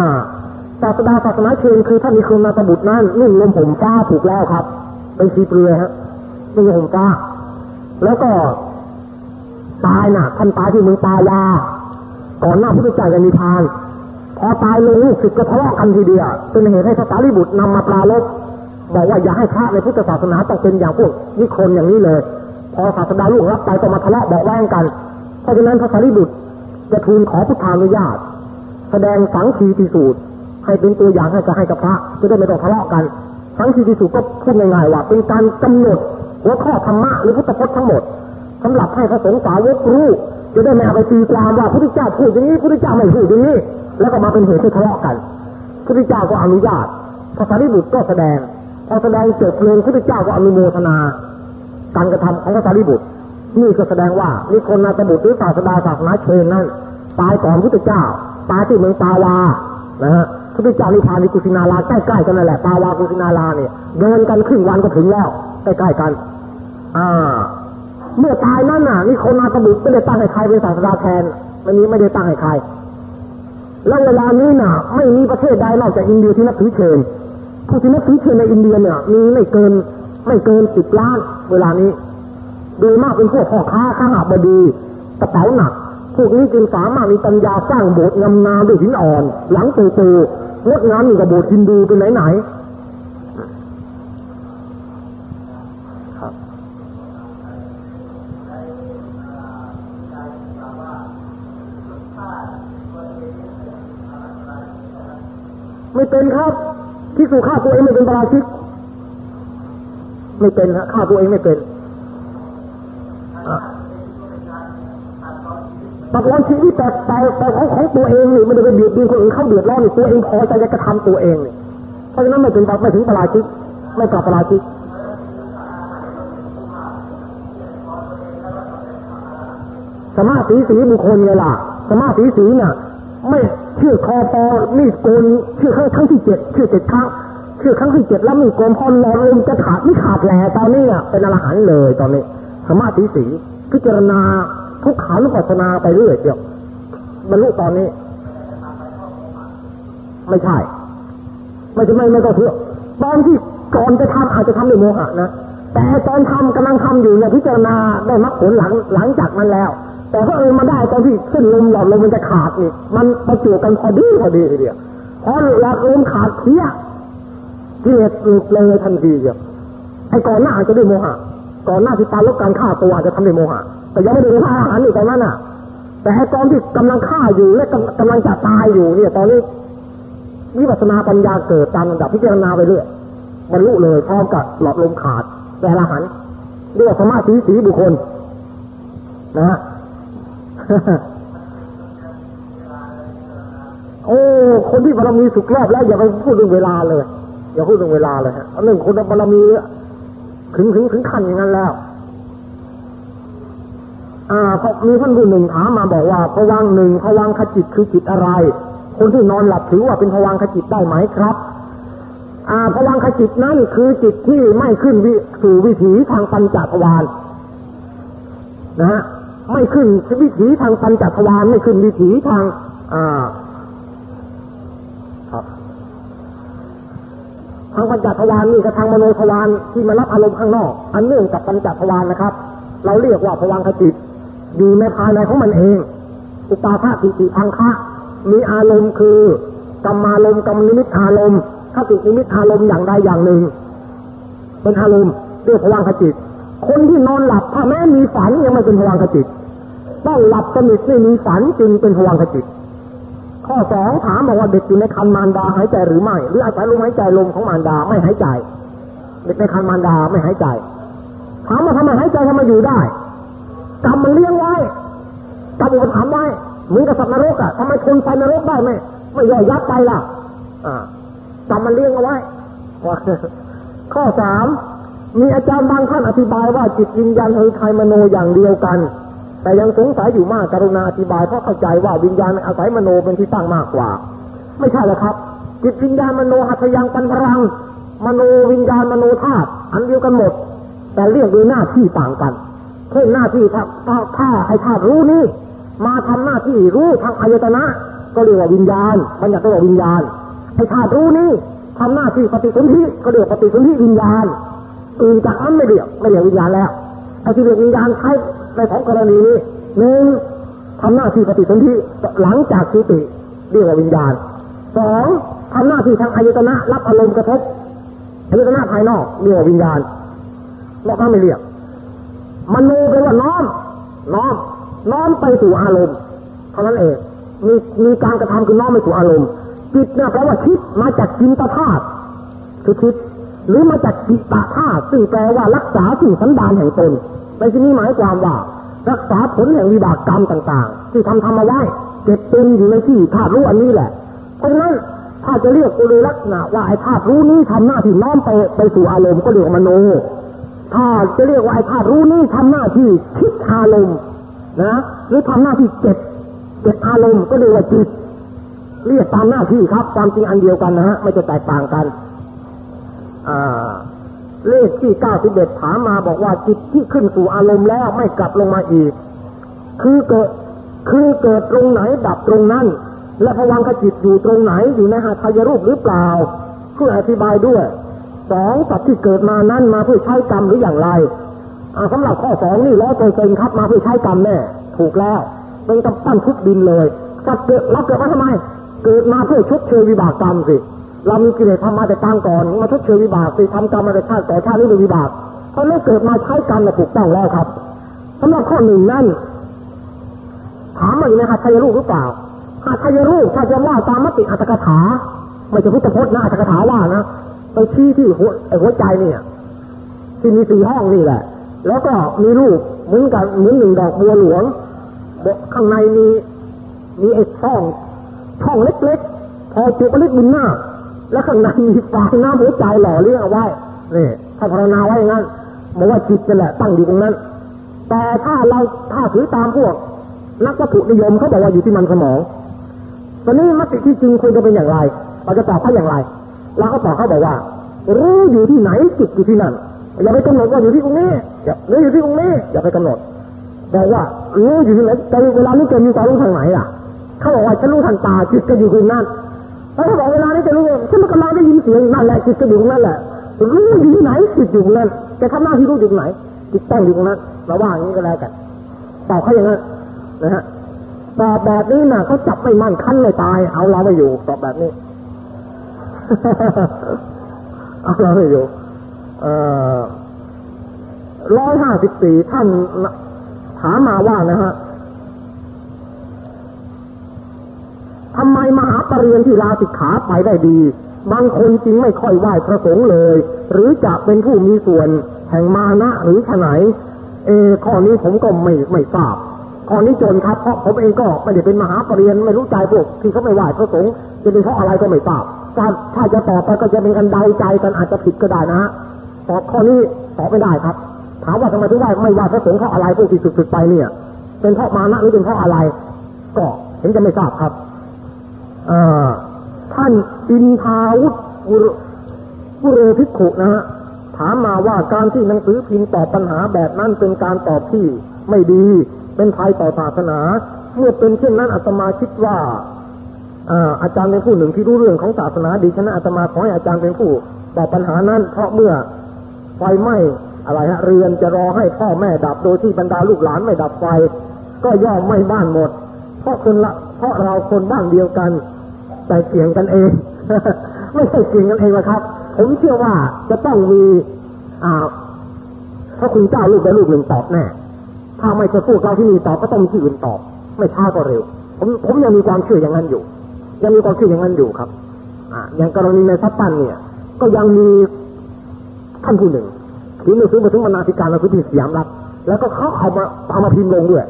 ศาสดาศาสนาเชนคือท่านมีคุณนาตบุตรนั่นนุ่งลมผมฟ้าถูกแล้วครับ เป็นสีเปลือยฮะนุ่งลมผมฟ้า แล้วก็ตายน่ะท่านตายที่เมืองตายา ก่อนหน้าพุทธเจ้าจะมีทานพอตายลงลูกศิษย์ก็ทะเลาะกันทีเดียวเป็นเหตุให้พระสารีบุตรนำมาปลาลบ บอกว่าอย่าให้พระในพุทธศาสนาต้องเป็นอย่างพวกนิคนอย่างนี้เลย พอศาสดาลูกรับไปก็มาทะเลาะบอกแว้งกัน เพราะฉะนั้นพระสารีบุตรจะทูลขอพุทธานุญาต แสดงสังคีติสูตร ให้เป็นตัวอย่างให้กับให้กับพระจะได้ไม่ต้องทะเลาะกัน สังคีติสูตรก็พูดง่ายๆว่า เป็นการกำหนดหัวข้อธรรมะหรือพุทธพจน์ทั้งหมดสำหรับให้พระสงฆ์สาวกรู้จะได้ไม่เอาไปตีความว่าพระพุทธเจ้าพูดอย่างนี้พระพุทธเจ้าไม่พูดอย่างนี้แล้วก็มาเป็นเหตุให้ทะเลาะกันพระพุทธเจ้าก็อนุญาตพระสารีบุตรก็แสดง พอแสดงจบเลงพระพุทธเจ้าก็อนุโมทนา การกระทำของพระสารีบุตร นี่ก็แสดงว่ามีคนนาตบุตรหรือศาสดาศาสนาเชนนั้นตายก่อนพระพุทธเจ้าตายที่เมืองปาวานะฮะพระพุทธเจ้านิพพานในกุสินาราใกล้ๆกันนั่นแหละปาวากุสินาราเนี่ยเดินกันครึ่งวันก็ถึงแล้วใกล้ๆกัน อ่า เมื่อตายนั่นน่ะนี่คนนาตบุตรไม่ได้ตั้งให้ใครเป็นศาสดาแทนมันนี้ไม่ได้ตั้งให้ใครแล้วเวลานี้น่ะ ไม่มีประเทศใดนอกจากอินเดียที่นับถือเชน ผู้ที่นับถือเชนในอินเดียเนี่ยมีไม่เกินไม่เกินสิบล้านเวลานี้ โดยมากเป็นพวกพ่อค้าข้าหาบดีกระเป๋าหนัก พวกนี้จึงสามารถมีปัญญาสร้างโบสถ์งามๆด้วยหินอ่อน หลังโตๆงดงามยิ่กว่าโบสถ์ฮินดูเป็นไหนครับไม่เป็นครับ ที่สู่ฆ่าตัวเองไม่เป็นปราชิกไม่เป็นฮะฆ่าตัวเองไม่เป็นตัดรอนชีวิตแต่แต่แต่ของของตัวเองนี่ไม่ได้ไปเบียดเบียนคนอื่นเขาเดือดร้อนนี่ตัวเองพอใจจะกระทำตัวเองนี่เพราะฉะนั้นไม่เป็นไม่ถึงปราชิกไม่กลับปราชิกสมาธิสีบุคคลไงล่ะสมาธิสีน่ะ ไม่ ชื่อคอปอมีดโกนชื่อครั้งทั้งที่เจ็ดชื่อเจ็ดครั้งชื่อครั้งที่เจ็ดแล้วมีดโกนพอหลอดลมจะขาดไม่ขาดแหล่ตอนนี้เป็นอรหันต์เลยตอนนี้สมาธิสีพิจารณาทุกขานุปัสสนาไปเรื่อยเดียวบรรลุตอนนี้ ไม่ใช่ ไม่ใช่ไม่ไม่ก็เพื่อตอนที่ก่อนจะทำอาจจะทำด้วยโมหะนะแต่ตอนทำกำลังทำอยู่เนี่ยพิจารณาได้มรรคผลหลังหลังจากนั้นแล้ว แต่ก็เออมาได้ตอนที่เส้นลมหลอดลมมันจะขาดนี่มันประจวกันพอดีพอดีทีเดียวพอหลอดลมขาดเทียกิเลสหลุดเลยทันทีเดียวไอ้ก่อนหน้าจะด้วยโมหะ ก่อนหน้าที่ตายลบการฆ่าตัวอาจจะทำด้วยโมหะ แต่ยังไม่ได้ฆ่าอาหารอยู่ตอนนั้นน่ะ แต่ตอนที่กำลังฆ่าอยู่และกำลังจะตายอยู่เนี่ย ตอนนี้วิปัสนาปัญญาเกิดตามระดับพิจารณาไปเรื่อยบรรลุเลยพร้อมกับหลอดลมขาดแต่ละหันเรียกสมาธิสีบุคคลนะฮะ โอ้คนที่บารมีสุกรอบแล้วอย่าไปพูดเรื่องเวลาเลย อย่าพูดเรื่องเวลาเลยฮะเรื่องคนบารมีถึงถึงถึงขั้นอย่างนั้นแล้ว อ่าพอมีท่านผู้หนึ่งถามมาบอกว่าพวังหนึ่งพวังขจิตคือจิตอะไร คนที่นอนหลับถือว่าเป็นพวังขจิตได้ไหมครับอ่าพลังขจิตนั้นคือจิตที่ไม่ขึ้นวิสู่วิถีทางปัญจทวารนะฮะ ไม่ขึ้นวิถีทางปัญจทวารไม่ขึ้นวิถีทางอ่าครับทางปัญจทวารนี่กับทางมโนทวารที่มารับอารมณ์ข้างนอก อันเนื่องกับปัญจทวารนะครับ เราเรียกว่าพลังขจิตอยู่ในภายในของมันเอง อุปาทาติติพังคะมีอารมณ์คือกรรมารมณ์กรรมนิมิตอารมณ์ถ้าตินิมิตอารมณ์อย่างใดอย่างหนึ่ง เป็นอารมณ์เรียกพลังขจิต คนที่นอนหลับถ้าแม้มีฝันยังไม่เป็นพลังขจิต ต้องหลับสนิทไม่มีฝันจึงเป็นพลังขจิต ข้อสองถามบอกว่าเด็กอยู่ในคันมารดาหายใจหรือไม่ หรืออาศัยลมหายใจลมของมารดาไม่หายใจ เด็กในคันมารดาไม่หายใจ ถามว่าทำไมหายใจทำไมอยู่ได้กรรมมันเลี้ยงไว้กรรมอุปถัมภ์ไว้เหมือนกับสัตว์นรกอะทำไมคนไปนรกได้ไม่ไม่ย่อยยัดไปล่ะ อ่ากรรมมันเลี้ยงเอาไว้ข้อสามมีอาจารย์บางท่านอธิบายว่าจิตวิญญาณคือไทยมโนอย่างเดียวกัน แต่ยังสงสัยอยู่มากกรุณาอธิบายเพราะเข้าใจว่าวิญญาณอาศัยมโนเป็นที่ตั้งมากกว่า ไม่ใช่หรอกครับ จิตวิญญาณมโนหัตยังปันพลัง มโนวิญญาณมโนธาตุอันเดียวกันหมด แต่เรียกโดยหน้าที่ต่างกันเช่นหน้าที่ถ้าถ้าไอ้ธาตุรู้นี่มาทำหน้าที่รู้ทางอายตนะ ก็เรียกว่าวิญญาณบัญญัติว่าวิญญาณไอ้ธาตุรู้นี่ทำหน้าที่ปฏิสนธิก็เรียกปฏิสนธิวิญญาณอื่นจากนั้นไม่เรียกไม่เรียกวิญญาณแล้วไอ้ที่เรียกวิญญาณใช้ ในของกรณีนี้หนึ่งทำหน้าที่ปฏิสนธิหลังจากสุติเรียกว่าวิญญาณสองทำหน้าที่ทางอายตนะรับอารมณ์กระทบอายตนะภายนอกเรียกว่าวิญญาณนอกนั้นไม่เรียกมโนแปลว่าน้อมน้อมน้อมไปสู่อารมณ์เท่านั้นเองมีมีการกระทำคือน้อมไปสู่อารมณ์จิตเนี่ยแปลว่าคิดมาจากจินตธาตุคือคิดหรือมาจากจิตตธาตุซึ่งแปลว่ารักษาสิ่งสันดานแห่งตน ในที่นี้หมายความว่า รักษาผลแห่งวิบากกรรมต่าง ๆ ที่ทำทำมาไว้เก็บตุนอยู่ในที่ธาตุรู้อันนี้แหละ เพราะฉะนั้นถ้าจะเรียกโดยลักษณะว่าไอ้ธาตุรู้นี้ทำหน้าที่น้อมไปไปสู่อารมณ์ก็เรียกว่ามโน ถ้าจะเรียกว่าไอ้ธาตุรู้นี่ทำหน้าที่คิดอารมณ์นะหรือทำหน้าที่เก็บเก็บอารมณ์ก็เรียกว่าจิตเรียกตามหน้าที่ครับ ความจริงอันเดียวกันนะฮะไม่จะแตกต่างกัน อ่า เลขที่เก้าสิบเอ็ดถามมาบอกว่าจิตที่ขึ้นสู่อารมณ์แล้วไม่กลับลงมาอีก คือเกิดคือเกิดตรงไหนดับตรงนั้น และพวังขจิตอยู่ตรงไหนอยู่ในหาทายรูปหรือเปล่าเพื่ออธิบายด้วยสองสัตว์ที่เกิดมานั้นมาเพื่อใช้กรรมหรืออย่างไรสำหรับข้อสองนี่ร้อยเปอร์เซ็นครับมาเพื่อใช้กรรมแน่ถูกแล้วเป็นกำปั้นทุกดินเลยสัตว์เกิดเราเกิดมาทำไม เกิดมาเพื่อชดเชยวิบากกรรมสิ เรามีกิเลสทำมาแต่ตางก่อนมาชดเชยวิบากสิทำกรรมมาแต่ชาติแต่ชาตินี้เป็นวิบากเพราะนั้นเกิดมาใช้กรรมถูกต้องแล้วครับสำหรับข้อหนึ่งนั่นถามมาอยู่ในหัตถยรูปหรือเปล่าหัตถยรูปถ้าจะว่าตามมติอัตถกถาไม่จะพุทธพจน์นะอัตถกถาว่านะไปชี้ที่หัวหัวใจเนี่ย ที่มีสี่ห้องนี่แหละ แล้วก็มีรูปเหมือนกับเหมือนหนึ่งดอกบัวหลวงข้างในมีมีไอ้ช่องช่องเล็กๆพอจุกเล็กบินหน้า แล้วข้างในมีฟางน้ำหัวใจหล่อเลี้ยงเอาไว้นี่ถ้าภาวนาไว้อย่างนั้นบอกว่าจิตจะแหละตั้งอยู่ตรงนั้น แต่ถ้าเราถ้าถือตามพวก นักวัตถุนิยมเขาบอกว่าอยู่ที่มันสมอง ตอนนี้มติที่จริงควรจะเป็นอย่างไร เราจะตอบเขาอย่างไรแล้วก็ตอบเขาบอกว่า รู้อยู่ที่ไหนจิตอยู่ที่นั่น อย่าไปกำหนดว่าอยู่ที่ตรงนี้อย่าหรืออยู่ที่ตรงนี้อย่าไปกำหนดแต่ว่ารู้อยู่ที่ไหนแต่เวลานี้จะมีความรู้ทางไหนอะ เขาบอกว่าฉันรู้ทางตาจิตก็อยู่ตรงนั้น แล้วเขาบอกเวลานี้จะรู้ฉันกำลังได้ยินเสียงนั่นแหละจิตก็อยู่ตรงนั้นแหละรู้อยู่ที่ไหนจิตอยู่ตรงนั้นจะทำหน้าที่รู้อยู่ตรงไหนจิตตั้งอยู่ตรงนั้นเราว่าอย่างนี้ก็แล้วกันตอบเขาอย่างนั้นนะฮะตอบแบบนี้น่ะเขาจับไม่มั่นคั้นเลยตาย เอาเราไม่อยู่ตอบแบบนี้เอาเราไม่อยู่ร้อยห้าสิบสี่ท่านถามมาว่านะฮะทำไมมหาปรริญญาที่ลาสิกขาไปได้ดี บางคนจริงไม่ค่อยไหว้พระสงฆ์เลย หรือจะเป็นผู้มีส่วนแห่งมานะหรือขไหนเอข้อนี้ผมก็ไม่ไม่ทราบข้อนี้จนครับเพราะผมเองก็ไม่ได้เป็นมหาปรริญญาไม่รู้ใจพวกที่เขาไม่ไหว้พระสงฆ์จะเป็นเพราะอะไรก็ไม่ทราบถ้าถ้าจะตอบไปก็จะเป็นกันเดาใจกันอาจจะผิดก็ได้นะตอบข้อนี้ตอบไม่ได้ครับ ถามว่าทำไมถึงว่าไม่ว่าพระสงฆ์เขาอะไรพวกที่สุดๆไปเนี่ย เป็นเพราะมานะหรือเป็นเพราะอะไร ก็เห็นจะไม่ทราบครับ ท่านอินทาวุฒผู้เรพิกขุนะฮะถามมาว่าการที่หนังสือพิมพ์ตอบปัญหาแบบนั้นเป็นการตอบที่ไม่ดี เป็นภัยต่อศาสนา เมื่อเป็นเช่นนั้นอาตมาคิดว่าอาจารย์เป็นผู้หนึ่งที่รู้เรื่องของศาสนาดีฉะนั้นอาตมาขอให้อาจารย์เป็นผู้ตอบปัญหานั้น เพราะเมื่อไฟไหม้อะไรฮะเรือนจะรอให้พ่อแม่ดับโดยที่บรรดาลูกหลานไม่ดับไฟ ก็ย่อมไม่บ้านหมด เพราะคนละเพราะเราคนบ้านเดียวกัน แต่เกี่ยงกันเอง ไม่ใช่เกี่ยงกันเองนะครับ ผมเชื่อว่าจะต้องมีอ่าพระคุณเจ้าลูกใดลูกหนึ่งตอบแน่ถ้าไม่จะพูดเราที่มีตอบก็ต้องมีที่อื่นตอบ ไม่ช้าก็เร็ว ผมผมยังมีความเชื่ออย่างนั้นอยู่ ยังมีความเชื่ออย่างนั้นอยู่ครับ อ่าอย่างกรณีในทัพปันเนี่ย ก็ยังมีท่านผู้หนึ่งถือหนังสือมาถึงบรรณาธิการหนังสือพิมพ์สยามรัฐแล้วก็เขาเอามาเอามาพิมพ์ลงด้วย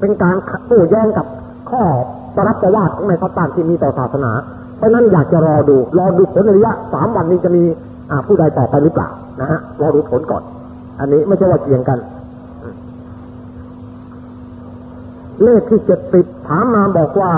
เป็นการโต้แย้งกับข้อ ประรับประวาทของในทัพปันที่มีต่อศาสนา เพราะนั้นอยากจะรอดู รอดูผลระยะสามวันนี้จะมีผู้ใดต่อไปหรือเปล่านะฮะรอดูผลก่อน อันนี้ไม่ใช่ว่าเกี่ยงกัน เลขที่เจ็ดสิบถามมาบอกว่า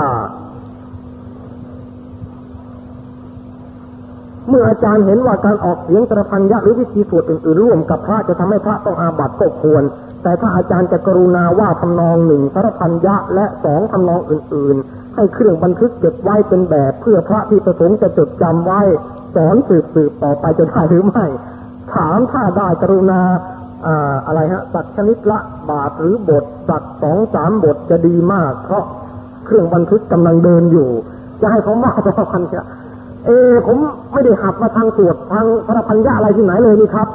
เมื่ออาจารย์เห็นว่าการออกเสียงตรพันยะหรือวิธีสวดอื่นๆร่วมกับพระจะทำให้พระต้องอาบัติก็ควร แต่ถ้าอาจารย์จะกรุณาว่าทำนองหนึ่งตรพันยะและสองทำนองอื่น ๆ ให้เครื่องบันทึกเก็บไว้เป็นแบบเพื่อพระที่ประสงค์จะจดจำไว้ สอนสืบๆต่อไปจะได้หรือไม่ ถามถ้าได้กรุณาอะไรฮะสักชนิดละบาทหรือบทสักสองสามบทจะดีมาก เพราะเครื่องบันทึกกำลังเดินอยู่ จะให้ผมว่าจะพันจะเอผมไม่ได้หัดมาทางตรวจทางพระพันยะอะไรที่ไหนเลยนี่ครับ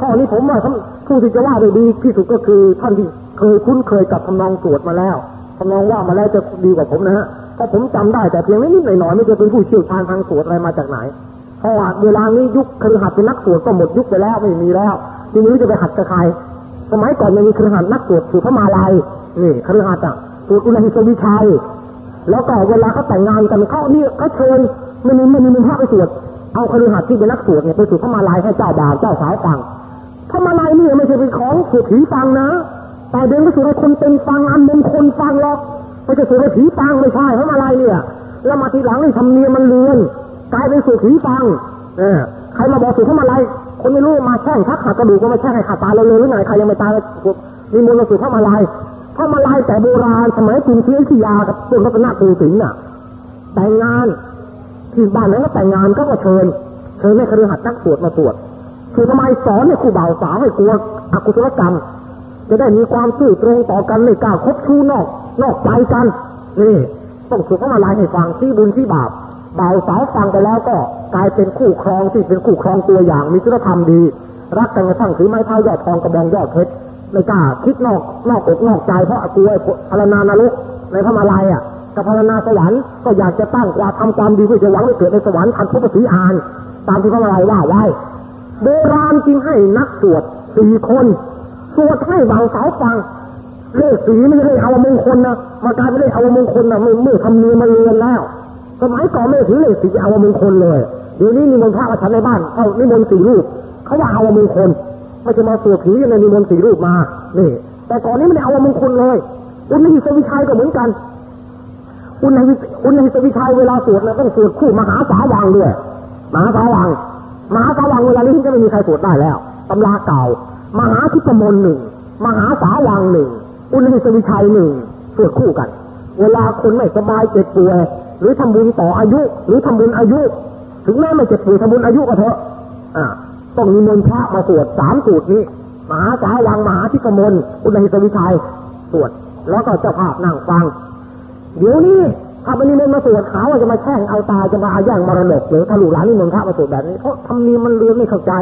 ข้อนี้ผมว่า ผู้ที่จะว่าได้ดีที่สุดก็คือท่านที่เคยคุ้นเคยกับทำนองตรวจมาแล้วทำนองว่ามาแล้วจะดีกว่าผมนะฮะเพราะผมจำได้แต่เพียงนิดหน่อยไม่จะเป็นผู้เชี่ยวชาญทางตรวจอะไรมาจากไหนเพราะว่าเวลานี้ยุคคือหัดเป็นนักตรวจก็หมดยุคไปแล้วไม่มีแล้วทีนี้จะไปหัดกับใครสมัยก่อนยังมีครือหัดนักตรวจสูตรพระมาลัยนี่ครือหัดอะสูตรอุณหิสวิชัยแล้วก็เวลาเขาแต่งงานกันเขาเนี่ยเขาเชิญไม่มีไม่มีพระไปสวดเอาครือหัดที่เป็นนักสวดเนี่ยไปสวดพระมาลัยให้เจ้าบ่าวเจ้าสาวฟัง พระมาลัยนี่ไม่ใช่เป็นของสวดผีฟังนะแต่เดินก็สวดให้คนเป็นฟังอันมงคลฟังหรอกไม่ใช่สวดให้ผีฟังไม่ใช่พระมาลัยเนี่ยแล้วมาทีหลังนี่ทำเนียมันเลือนกลายเป็นสวดผีฟังเออใครมาบอกสวดพระมาลัยคนไม่รู้มาแช่งชักขาดกระดูกก็มาแช่งให้ขาดตายเลยหรือไงใครยังไม่ตายมีมูลสุเข้ามาลายเข้ามาลายแต่โบราณสมัยกรุงศรีอยุธยากับต้นรัตนโกสินทร์น่ะแต่งงานที่บ้านนั้นก็แต่งงานก็มาเชิญเชิญให้คฤหัสถ์นักสวดมาสวด คือทำไมสอนให้ครูบ่าวสาวให้กลัวอกุศลกรรม จะได้มีความซื่อตรงต่อกันไม่กล้าคบชู้นอก นอกใจกันนี่ต้องสวดเข้ามาลายให้ฟังที่บุญที่บาปบ่าวสาวฟังไปแล้วก็กลายเป็นคู่ครองที่เป็นคู่ครองตัวอย่างมีคุณธรรมดี รักกันกระทั่งถือไม้เท้ายอดทองกระบองยอดเพชรไม่กล้าคิดนอกนอกอกนอกใจเพราะกลัวพารนานรกในพระมาลัยอะกับพารนาสวรรค์ก็อยากจะตั้งความทำความดีเพื่อจะหวังให้เกิดในสวรรค์ทันทุกสีอาน ตามที่พระมาลัยว่าไว้ โบราณจึงให้นักสวดสี่คนสวดให้บ่าวสาวฟังเลขสีไม่ได้เอามงคลนะมากลายไม่ได้เอามงคลนะเมื่อทำเนียมาเรียนแล้ว สมัยก่อนไม่ถือเลขสีเอามงคลเลยเดี๋ยวนี้มีมนพระมาฉันในบ้านเขานิมนต์สี่รูปเขาว่าเอามงคลไม่จะมาสวดผีในนิมนต์สี่รูปมานี่แต่ก่อนนี้ไม่ได้เอามงคลเลยอุณหิสวิชัยก็เหมือนกันอุณหิอุณหิสวิชัยเวลาสวดนะต้องสวดคู่มหาสาวังด้วยมหาสาวัง มหาสาวังเวลานี้จะไม่มีใครสวดได้แล้วตำราเก่า มหาทิพมนหนึ่งมหาสาวังหนึ่งอุณหิสวิชัยหนึ่งสวดคู่กัน เวลาคนไม่สบายเจ็บป่วยหรือทำบุญต่ออายุ หรือทำบุญอายุ ถึงแม้ไม่เจ็บป่วยทำบุญอายุก็เถอะอ่าต้องมีมนพระมาสวดสามสูตรนี้มหาสาวังมหาทิกมลอุณหิตวิชัยสวดแล้วก็เจ้าภาพนั่งฟัง เดี๋ยวนี้ ถ้าเป็นนิมนมาสวดขาวจะมาแช่งเอาตาจะมาอาย่างมรดกหรือถลูกหลานนิมนต์พระมาสวดแบบนี้เพราะทำนีมันเรียนไม่เข้าใจ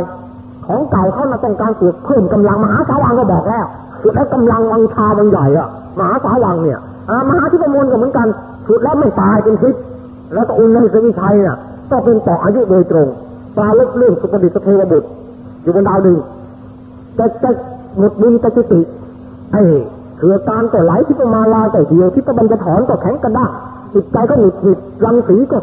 ของเก่าเขามาต้องการสวดเพิ่มกำลังมหาสาวังก็บอกแล้วสวดแล้วกำลังวังชาวังใหญ่อะมหาสาวังเนี่ยมหาทิกมลก็เหมือนกันสุดแล้วไม่ตายเป็นทิพย์แล้วก็อุณในสวิชัยน่ะก็เป็นต่ออายุโดยตรงปลาลบเรื่องสุปฏิสเทวบุตรอยู่บนดาวดึงจะจะหมดบุญจะจุติไอ้เถือการต่อไหลที่ประมาลาแต่เดียวที่ตะบันจะถอนก็แข็งกระด้าง จิตใจก็หงุดหงิดรังสีก็